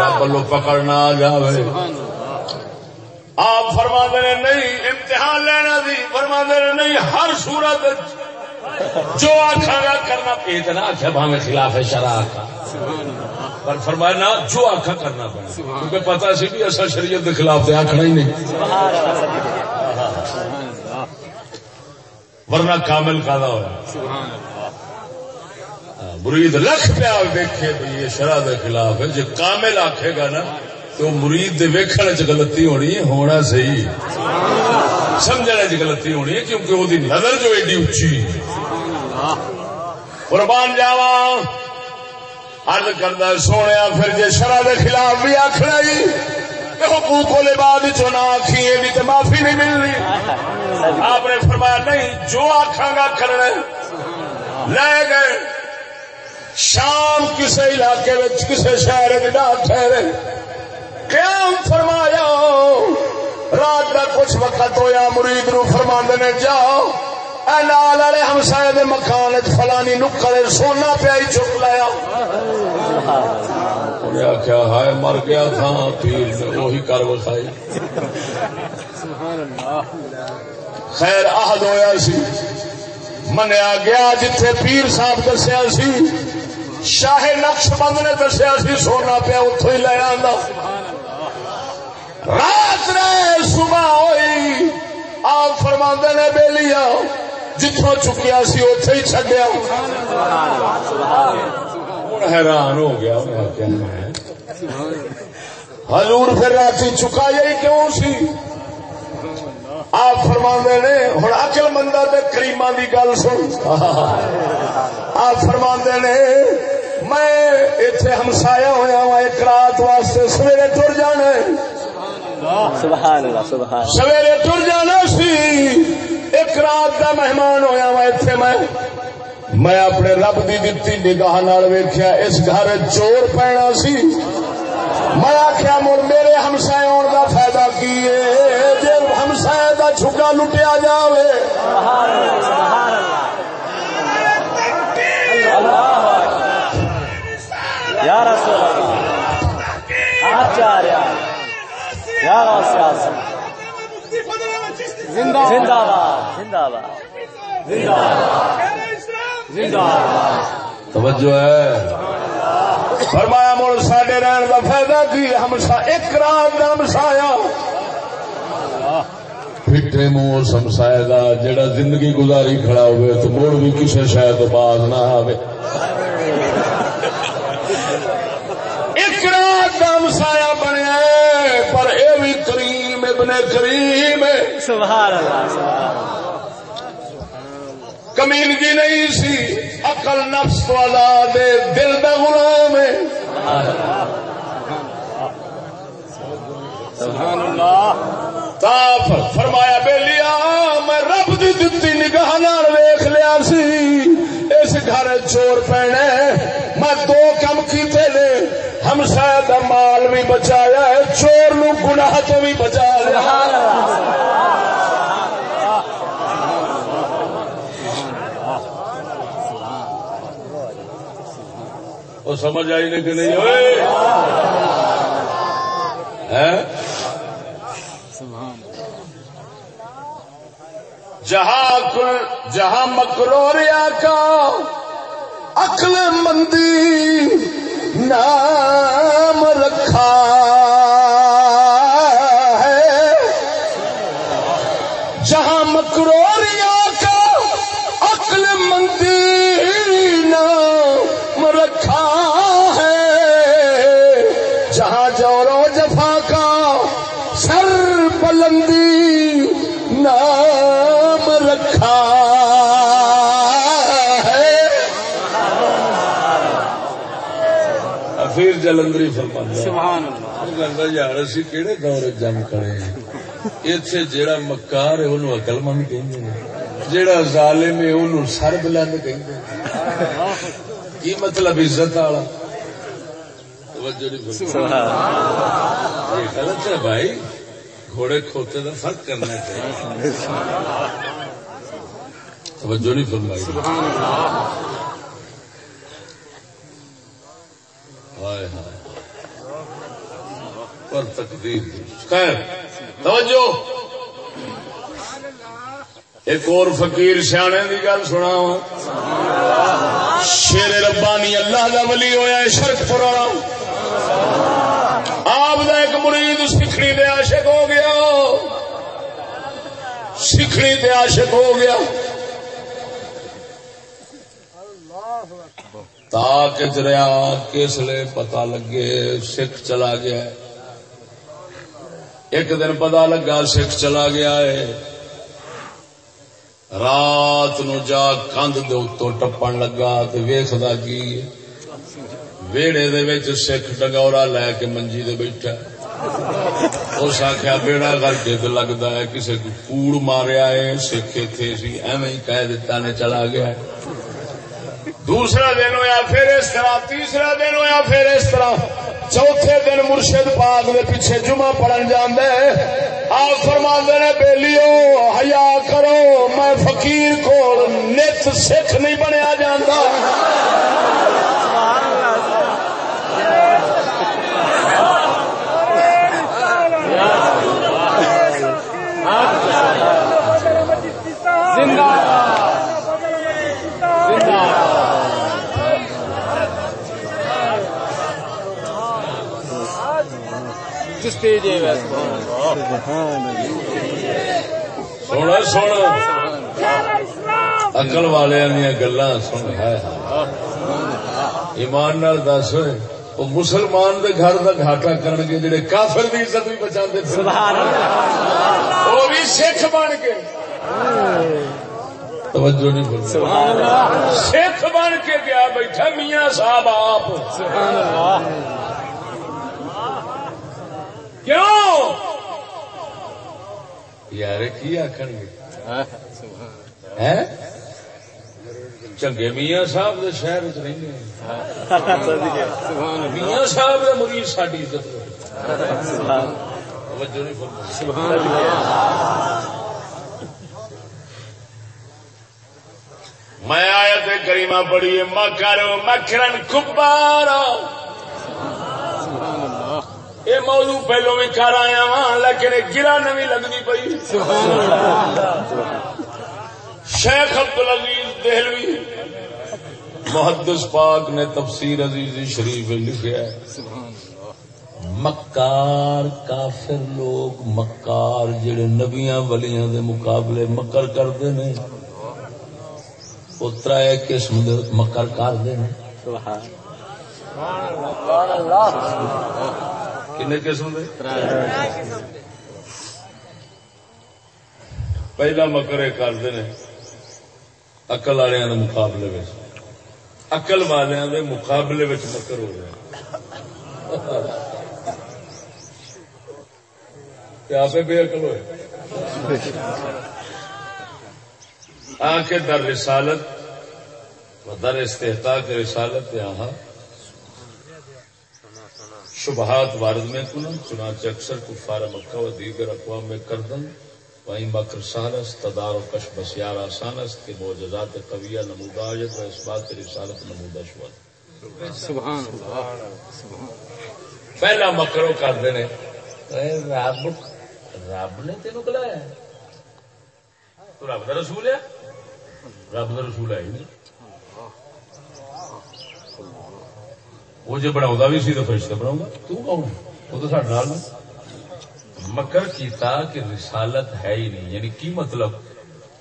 رب لو پکڑنا آ جاوے۔ آپ فرما دے نہیں امتحان لینا دی۔ فرما دے نہیں ہر صورت جو آخا کرنا۔ اتنا آخیا بھاوے خلاف شرع۔ آخا پر فرمایا نا جو آخا کرنا پڑا کیونکہ پتا سی بھی اصل شریعت کے خلاف تو آخنا ہی نہیں۔ ورنہ کامل کا ہوا مرید لکھ پیا دیکھے بھی یہ شرح کے خلاف ہے۔ جی کامل آخے گا نا تو مرید دے ویکھنے چ غلطی ہونی ہونا صحیح سمجھنے چ غلطی ہونی ہے کیونکہ وہ نظر جو ایڈی اچھی قربان جاوا ارد کردہ سونے پھر جی شرح کے خلاف بھی آخنا جی حقوق کو بعد چنا آخی یہ بھی تو معافی نہیں ملنی۔ آپ نے فرمایا، نہیں، جو آخا گا کرنا لے گئے۔ شام کسی علاقے کسی شہر ڈاک ٹھہرے۔ قیام فرمایا، رات کا کچھ وقت ہویا، مرید نو فرما نے، جاؤ۔ نال والے ہمسائے دے مکان فلانی نکڑے سونا پیا ہی چک لایا۔ انہیں آخیا ہائے مر گیا تھا، پیر نے وہی کر وکھائی۔ خیر، عہد ہویا سی۔ منیا گیا جتھے پیر صاحب دسیا سی۔ شاہ نقش بند نے دسیا سی، سونا پیا اتو ہی لے آندا۔ رات رہے صبح ہوئی۔ آپ فرما نے بے لیا جتوں چکیا سی اتے ہی چڈیا ہوں حیران ہو گیا حضور پھر رات چکا یہی کیوں سی؟ آپ فرما نے ہوں اکل مندہ کریما کی گل سن۔ آپ فرما نے میں اتے ہمسایا ہوا وا ایک رات واسطے سویرے ٹر جانا سویرے ٹر جانا سی۔ ایک رات کا مہمان ہویا وا اتنے میں۔ میں اپنے رب دی دتی نگاہ نال ویکھیا اس گھر چور پینا سی۔ میں آخیا مڑ میرے ہمسائے آن کا فائدہ کی ہے؟ جی ہمسائے کا چھکا لٹیا جاوے۔ سبحان اللہ سبحان اللہ یا زندہ زندہ باد زندہ باد۔ زندہ توجہ ہے۔ فرمایا، مڑ ساڈے رہن کا فائدہ کی؟ ہمسا ایک رات کا ہمسایا پھٹے منہ سمسائے دا جڑا زندگی گزاری کھڑا ہوئے تو مڑ بھی کسی شاید باز نہ آوے ایک رات کا ہمسایا بنیا پر اے بھی کریم ابن کریم سبحان اللہ سبحان اللہ۔ کمینگی نہیں سی عقل نفس والا دے دل دا غلام ہے۔ سبحان اللہ۔ تا فرمایا بے لیا میں رب دی دتی نگاہ نال ویخ لیا سی۔ اس گھر چور پینے میں دو کم ہم شاید مال بھی بچایا ہے، چور نو گناہ تو بھی بچا لیا۔ وہ سمجھ آئی نہیں کہ نہیں؟ ہوئے ہیں؟ جہاں کل جہاں کا عقل مندی نام رکھا جلندری گلدا یار اسی کہڑے دور جنگ کرے اتنے جیڑا مکار ہے انہوں اکل مند کہ جیڑا ظالم ہے انہوں سر بلند کہ کی مطلب عزت والا؟ یہ غلط ہے بھائی۔ گھوڑے کھوتے کا فرق کرنا چاہیے۔ توجہ نہیں فرمائی ہائے ہائے پر تقدیر۔ خیر، توجہ۔ ایک اور فقیر سیانے کی گل سنا شیر ربانی اللہ دا ولی ہویا ہے شرک پورا آپ دا ایک مرید سکھنی دے عاشق ہو گیا۔ سکھنی دے عاشق ہو گیا۔ تاک دریا کس لے پتا لگے؟ سکھ چلا گیا ہے۔ ایک دن پتا لگا سکھ چلا گیا ہے۔ رات نو جا کندھ دے اتو ٹپن لگا تے ویکھدا کی ویڑے دے وچ سکھ ڈگورا لے کے منجی دے بیٹھا۔ اس آخیا بیڑا کر کے تو لگتا ہے کسی کو کوڑ ماریا ہے سکھ اتنے سی، ایویں ہی کہہ دیتا نے چلا گیا ہے۔ دوسرا دن ہویا، پھر اس طرح، تیسرا دن ہویا، پھر اس طرح۔ چوتھے دن مرشد پاک دے پیچھے جمعہ پڑھن جاندے۔ آپ فرما نے، بیلیو، حیا کرو، میں فقیر کو نت سکھ نہیں بنیا جاندا۔ جی ویسے سونا سونا۔ اکل والے گلا سن ہے ایمان نال دس وہ مسلمان دے گھر کا گھاٹا کرن گے جڑے کافر دی عزت بھی بچا دے وہ بھی سکھ بن کے۔ توجہ نہیں بول سکھ بن کے گیا بیٹھا میاں صاحب آپ۔ کیوں؟ یار کی آخر گے؟ ہیں چنگے میاں صاحب دے شہر چ میاں صاحب دے مریض ساری عزت میں آیت کریمہ پڑھیے مکرو مکرن کبارا یہ موضوع پہلو بھی کر آیا وا لیکن یہ گرا نوی لگنی پئی۔ شیخ عبد العزیز دہلوی محدث پاک نے تفسیر عزیز شریف لکھا ہے۔ مکار کافر لوگ مکار جڑے نبیاں ولیاں دے مقابلے مکر کرتے ہیں وہ ترائے قسم دے مکر کرتے ہیں۔ کنے قسم دے پہلا مکر کرتے ہیں اقل والے مقابلے میں اقل والے مقابلے مکر ہو رہے آپ بے عقل ہوئے آنکھ در رسالت و در استحقاق رسالت یہاں شبہات وارد میں کنن چنانچہ اکثر کفار مکہ و دیگر اقوام میں کردن وہیں مکر سہرس تدار و کش بسیار آسانس کے معجزات قویہ نمودہ آجت و اس بات رسالت نمودہ شوال سبحان اللہ. سبحان پہلا مکرو کرتے نے رب رب نے تینوں کلایا تو رب کا رسول ہے؟ رب کا رسول ہے ہی نہیں. وہ جی بنا بھی سی تو فرشتہ بناؤں گا۔ تو کون؟ وہ تو سارے نال مکر کیتا کہ رسالت ہے ہی نہیں یعنی کی مطلب؟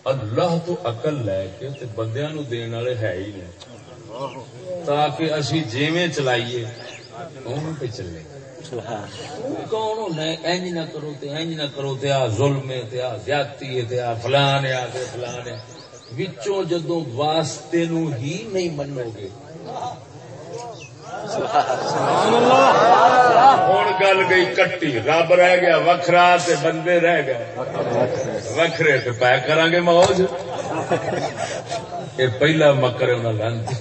اللہ تو عقل لے کے تے بندیاں نو دین والے ہے ہی نہیں۔ تاکہ اسی جیویں چلائیے اوویں پہ چلے۔ کون ہونا اینج نہ کرو تے اینج نہ کرو تے آ ظلم تے آ زیادتی تے آ فلان ہے، آ تے فلان ہے۔ وچوں جدوں واسطے نو ہی نہیں منو گے۔ ہوں گل گئی کٹی رب رہ گیا وکھرا تے بندے رہ گئے۔ وکھرے تے پے کران گے موج۔ یہ پہلا مکر انہاں لانتی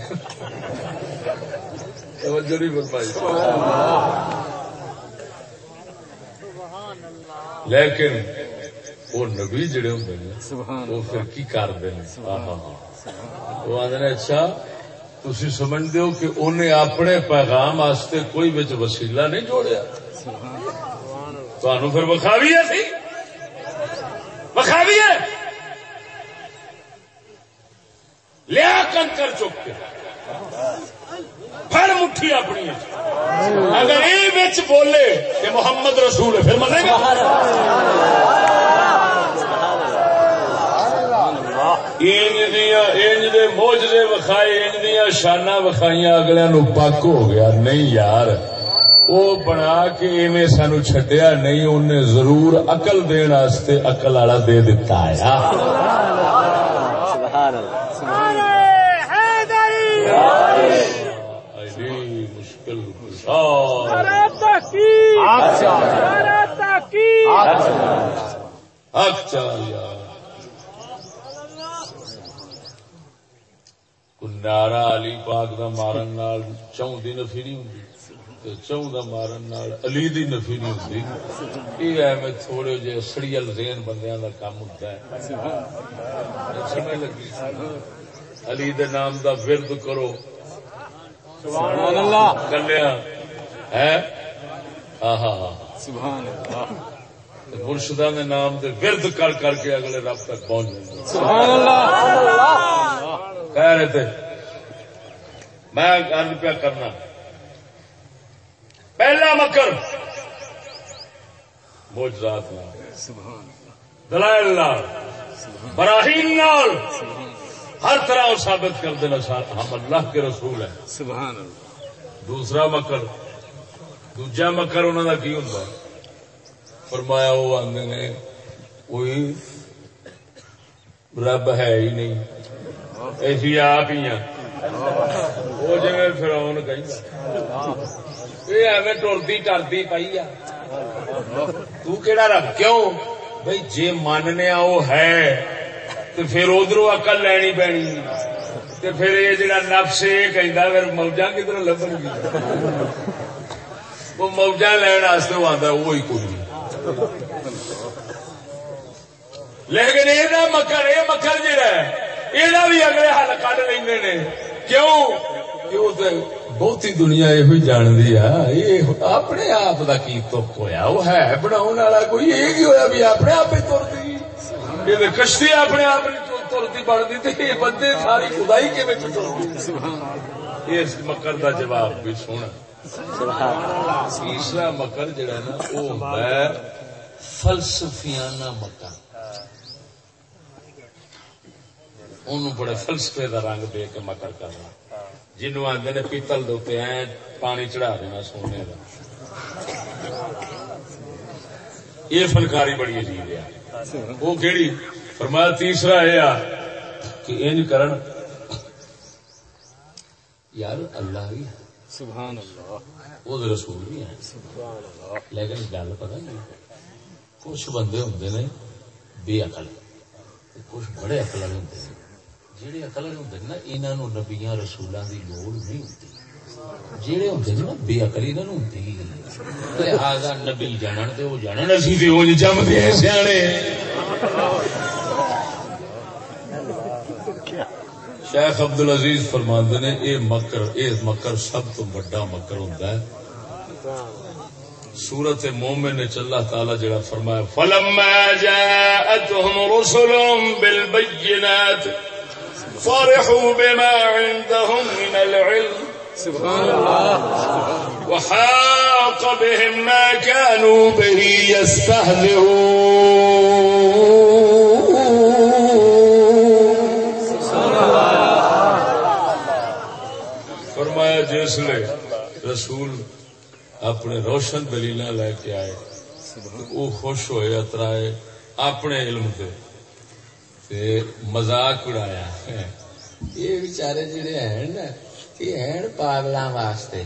توجہ نہیں فرمائی۔ لیکن وہ نبی جڑے ہوں وہ پھر کی کرتے ہیں وہ آدھے اچھا تھی سمجھتے ہو کہ انہیں اپنے پیغام واسطے کوئی بچ وسیلہ نہیں جوڑیا؟ تو پھر بخاوی ہے سی؟ بخاوی ہے؟ لیا کنکر چک کے؟ پھر مٹھی اپنی اگر یہ بچ بولے کہ محمد رسول ہے، پھر منے گا؟ انج دے موجدے وکھائے انج دیا شانہ وکھائیاں اگلے نو پک ہو گیا نہیں یار وہ بنا کے ایویں سانو چھڈیا نہیں انہیں ضرور عقل دین واسطے عقل والا دے دیتا ہے سبحان اللہ ایلی مشکل حق چال یار نارا علی پاک دا مارن نال چون دی نفی نہیں ہوندی چون دا مارن نال علی دی نفی نہیں ہوندی یہ ایویں تھوڑے جے سڑیل ذہن بندیاں دا کام ہوتا ہے سمجھ لگی علی دے نام دا ورد کرو سبحان اللہ کلیا ہے آہا سبحان اللہ مرشدہ نے نام دے ورد کر کر کے اگلے رب تک پہنچ جائیں سبحان اللہ کہہ رہے تھے، میں گل پیا کرنا۔ پہلا مکر موجزات نال۔ سبحان دلائل نال براہیم نال۔ ہر طرح وہ ثابت کر دینا ہم اللہ کے رسول ہیں۔ سبحان اللہ دوسرا مکر، دوجا مکر انہوں کا کی ہوں فرمایا وہ آدھے نے، کوئی رب ہے ہی نہیں۔ ایسی آپ ہی ہیں وہ جی فراؤن کہ یہ ایویں ٹرتی ٹرتی پی آ تیڑا رب کیوں بھائی جی ماننے وہ ہے تو پھر ادھر اقل لینی پینی تے پھر یہ جڑا نفس یہ کہندا پھر موجاں کدھر لبن گی وہ موجاں لین واسطے وہ آندا وہی کوئی نہیں لیکن یہ مکر یہ مکر جڑا ہے یہ بھی اگلے حل کڈ لیندے نے کیوں بہتی دنیا یہ جانتی ہے یہ اپنے آپ کا کی تک ہوا وہ ہے والا کوئی یہ کی ہوا بھی اپنے آپ ہی ترتی یہ کشتی اپنے آپ ترتی بنتی یہ بندے ساری خدائی کے ترتی اس مکر دا جواب بھی سونا تیسرا مکر جڑا نا وہ ہے فلسفیانہ مکر انہوں بڑے فلسفے دا رنگ دے کے مکر کرنا۔ جنوں آدھے نے پیتل دے پانی چڑھا دینا سونے کا یہ فنکاری بڑی عجیب ہے۔ وہ کہڑی فرمایا تیسرا یہ کہ انج کرن۔ یار اللہ بھی ہے۔ سبحان اللہ وہ رسول بھی ہیں۔ سبحان اللہ لیکن گل پتا نہیں۔ کچھ بندے ہوں نے بے اقل کچھ بڑے اقل والے ہوں جہے اقل والے ہوں نا انہوں نبیا رسولوں کی لوڑ نہیں ہوتی جہے ہوتے نا بے اکلی نہ ہوتی لہذا نبی جانن تے وہ جانن اسی تے اونج جمدے ہیں سیانے شیخ عبد العزیز فرماندے نے اے مکر اے مکر سب تو بڑا مکر ہوتا ہے سورت مومن نے اللہ تعالی جڑا فرمایا فلما جاءتهم رسلهم بالبينات فرحوا بما عندهم من العلم. سبحان الله وحاق بهم ما كانوا به يستهزئون. فرمایا جس لے رسول اپنے روشن دلیل لے کے آئے وہ خوش ہوئے، اترائے اپنے علم دے تے مزاق اڑایا یہ بچارے جڑے ہیں نا، یہ ہیں پاگلاں واسطے۔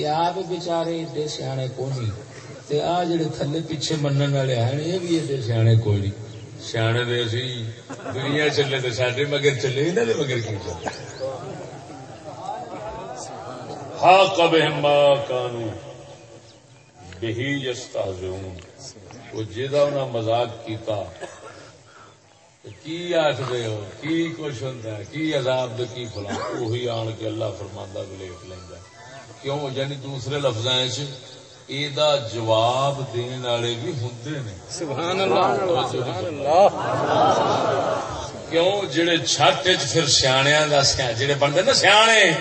یہ آپ بچارے ایڈے سیانے کو تے آ جڑے تھلے پیچھے منن والے ہیں، یہ بھی ایڈے سیانے کوئی نہیں۔ سیانے دے سی، دنیا چلے تے ساڈے مگر چلے، انہاں دے مگر کی چلے؟ حاق بهم ما كانوا به يستهزئون وہ جیدا انہاں مذاق کیتا کی آخدے ہو؟ کی کچھ ہے؟ کی عذاب دے کی فلاں؟ وہی آن کے اللہ لکھ لیندا ہے۔ کیوں؟ یعنی دوسرے ایدا جواب دین والے بھی نے۔ سبحان اللہ سبحان اللہ کیوں؟ جڑے چھٹ چ پھر سیاںیاں دا سیا جڑے بندے نا سیانے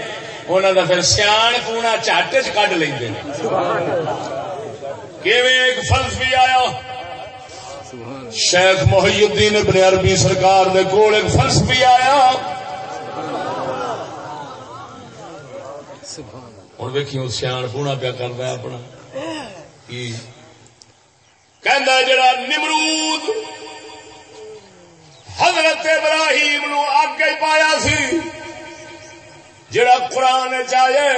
انہاں دا پھر سیاਣ پونا چھٹ چ کڈ لیندے نے۔ کیویں ایک فلسفی آیا؟ شیخ محی الدین ابن عربی سرکار دے کول ایک فلسفی آیا۔ ہوں ویکھی سیاح پونا پیا کرتا ہے اپنا۔ کہندا جڑا نمرود حضرت ابراہیم نو اگ پایا سی، جڑا قرآن چاہے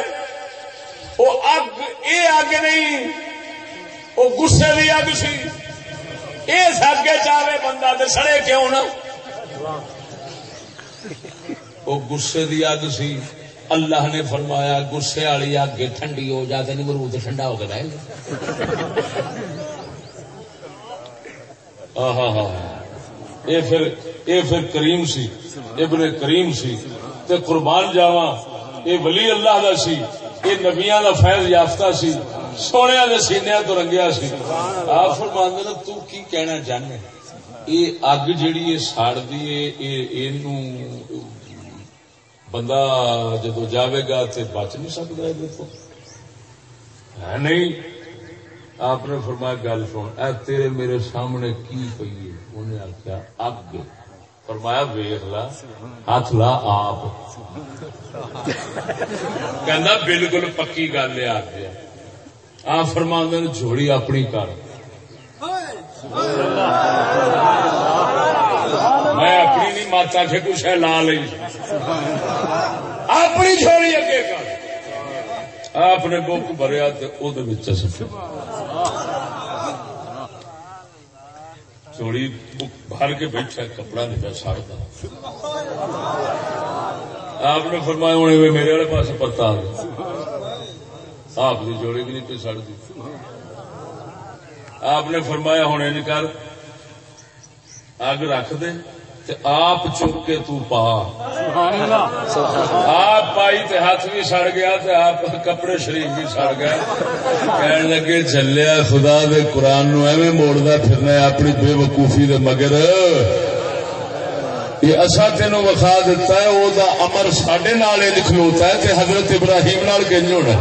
وہ اگ اے اگ نہیں وہ گسے دی اگ سی۔ اس اگ چاہے بندہ تے سڑے کیوں نہ وہ گسے دی اگ سی۔ اللہ نے فرمایا گسے والی اگ ٹھنڈی ہو جاتے نہیں مرود ٹھنڈا ہو کے رہے گا ہاں ہاں یہ پھر یہ پھر کریم سی۔ ابن کریم سی۔ تے قربان جاوا یہ ولی اللہ دا سی۔ یہ نبیاں دا فیض یافتہ سی۔ سونے دے سینیا تو رنگیا سی آپ فرماندے نا تو کی کہنا چاہنے یہ اگ جیڑی ہے ساڑ دی بندہ جدو جاوے گا تے بچ نہیں سکتا ہے دیکھو نہیں آپ نے فرمایا گل سن اے تیرے میرے سامنے کی پئی ہے انہیں آخیا اگ فرمایا ویخ لا ہاتھ لا آپ کہنا بالکل پکی گل ہے آ گیا آپ فرما جوڑی اپنی کر۔ میں اپنی نہیں ماتا سے کچھ ہے، لا لی اپنی جھوڑی اگے کر۔ آپ نے بک بھریا تو چوڑی بھر کے بیٹھا کپڑا نہیں پہ سڑتا آپ نے فرمایا ہونے میرے والے پاس پتا آپ کی جوڑی بھی نہیں پہ سڑتی آپ نے فرمایا ہونے نہیں کر اگ رکھ دے تے آپ چک کے تو پا۔ آپ پائی تے ہاتھ بھی سڑ گیا تے آپ کپڑے شریف بھی سڑ گئے کہنے لگے چلیا خدا دے قرآن نو ایویں موڑدا پھرنا اپنی بے وقوفی دے مگر یہ اصا تینو وکھا دیتا ہے وہ دا امر سڈے نال لکھلوتا ہے تے حضرت ابراہیم نال کنج ہونا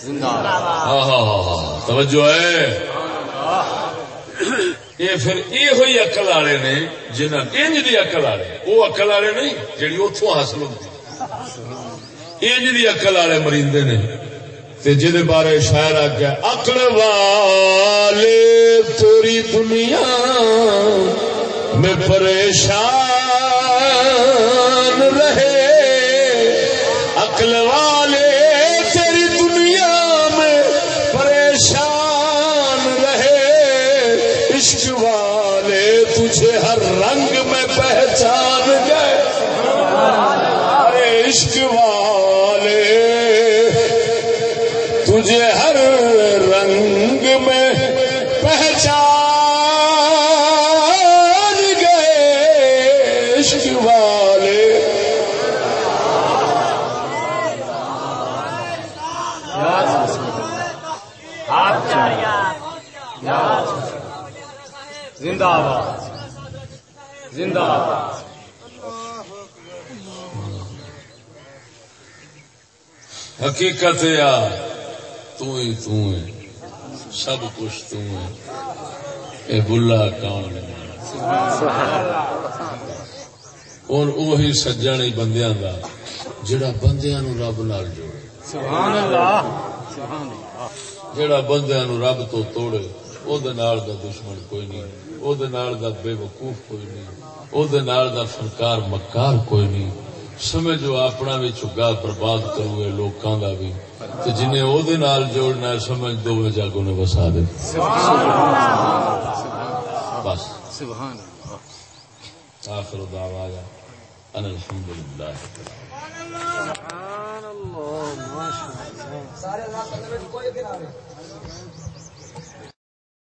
زندہ ہاں ہاں ہاں توجہ ہے۔ یہ پھر یہ ہوئی اقل والے نے جنہ انج دی اقل والے وہ اقل والے نہیں جڑی اتوں حاصل ہوتی انج دی اقل والے مریندے نے، تے جہد بارے شاعر آ گیا اقل والے تیری دنیا میں پریشان حقیقت یا تو ہی تو ہے سب کچھ تو ہے اے بلا کون ہے اور وہی سجن ہی بندیاں دا جڑا بندیاں نو رب نال جوڑے۔ سبحان اللہ سبحان اللہ۔ جڑا بندیاں نو رب تو توڑے او دے نال دا دشمن کوئی نہیں او دے نال دا بے وقوف کوئی نہیں او دے نال دا فنکار مکار کوئی نہیں۔ سمجھو اپنا بھی چگا برباد کروے لوکاں دا بھی۔ تے جنہیں او دے نال جوڑنا ہے سمجھ دو میں جاگو نے وسا دے۔ بس۔ سبحان اللہ آخر دعوانا ان الحمدللہ۔ سبحان اللہ ماشاء اللہ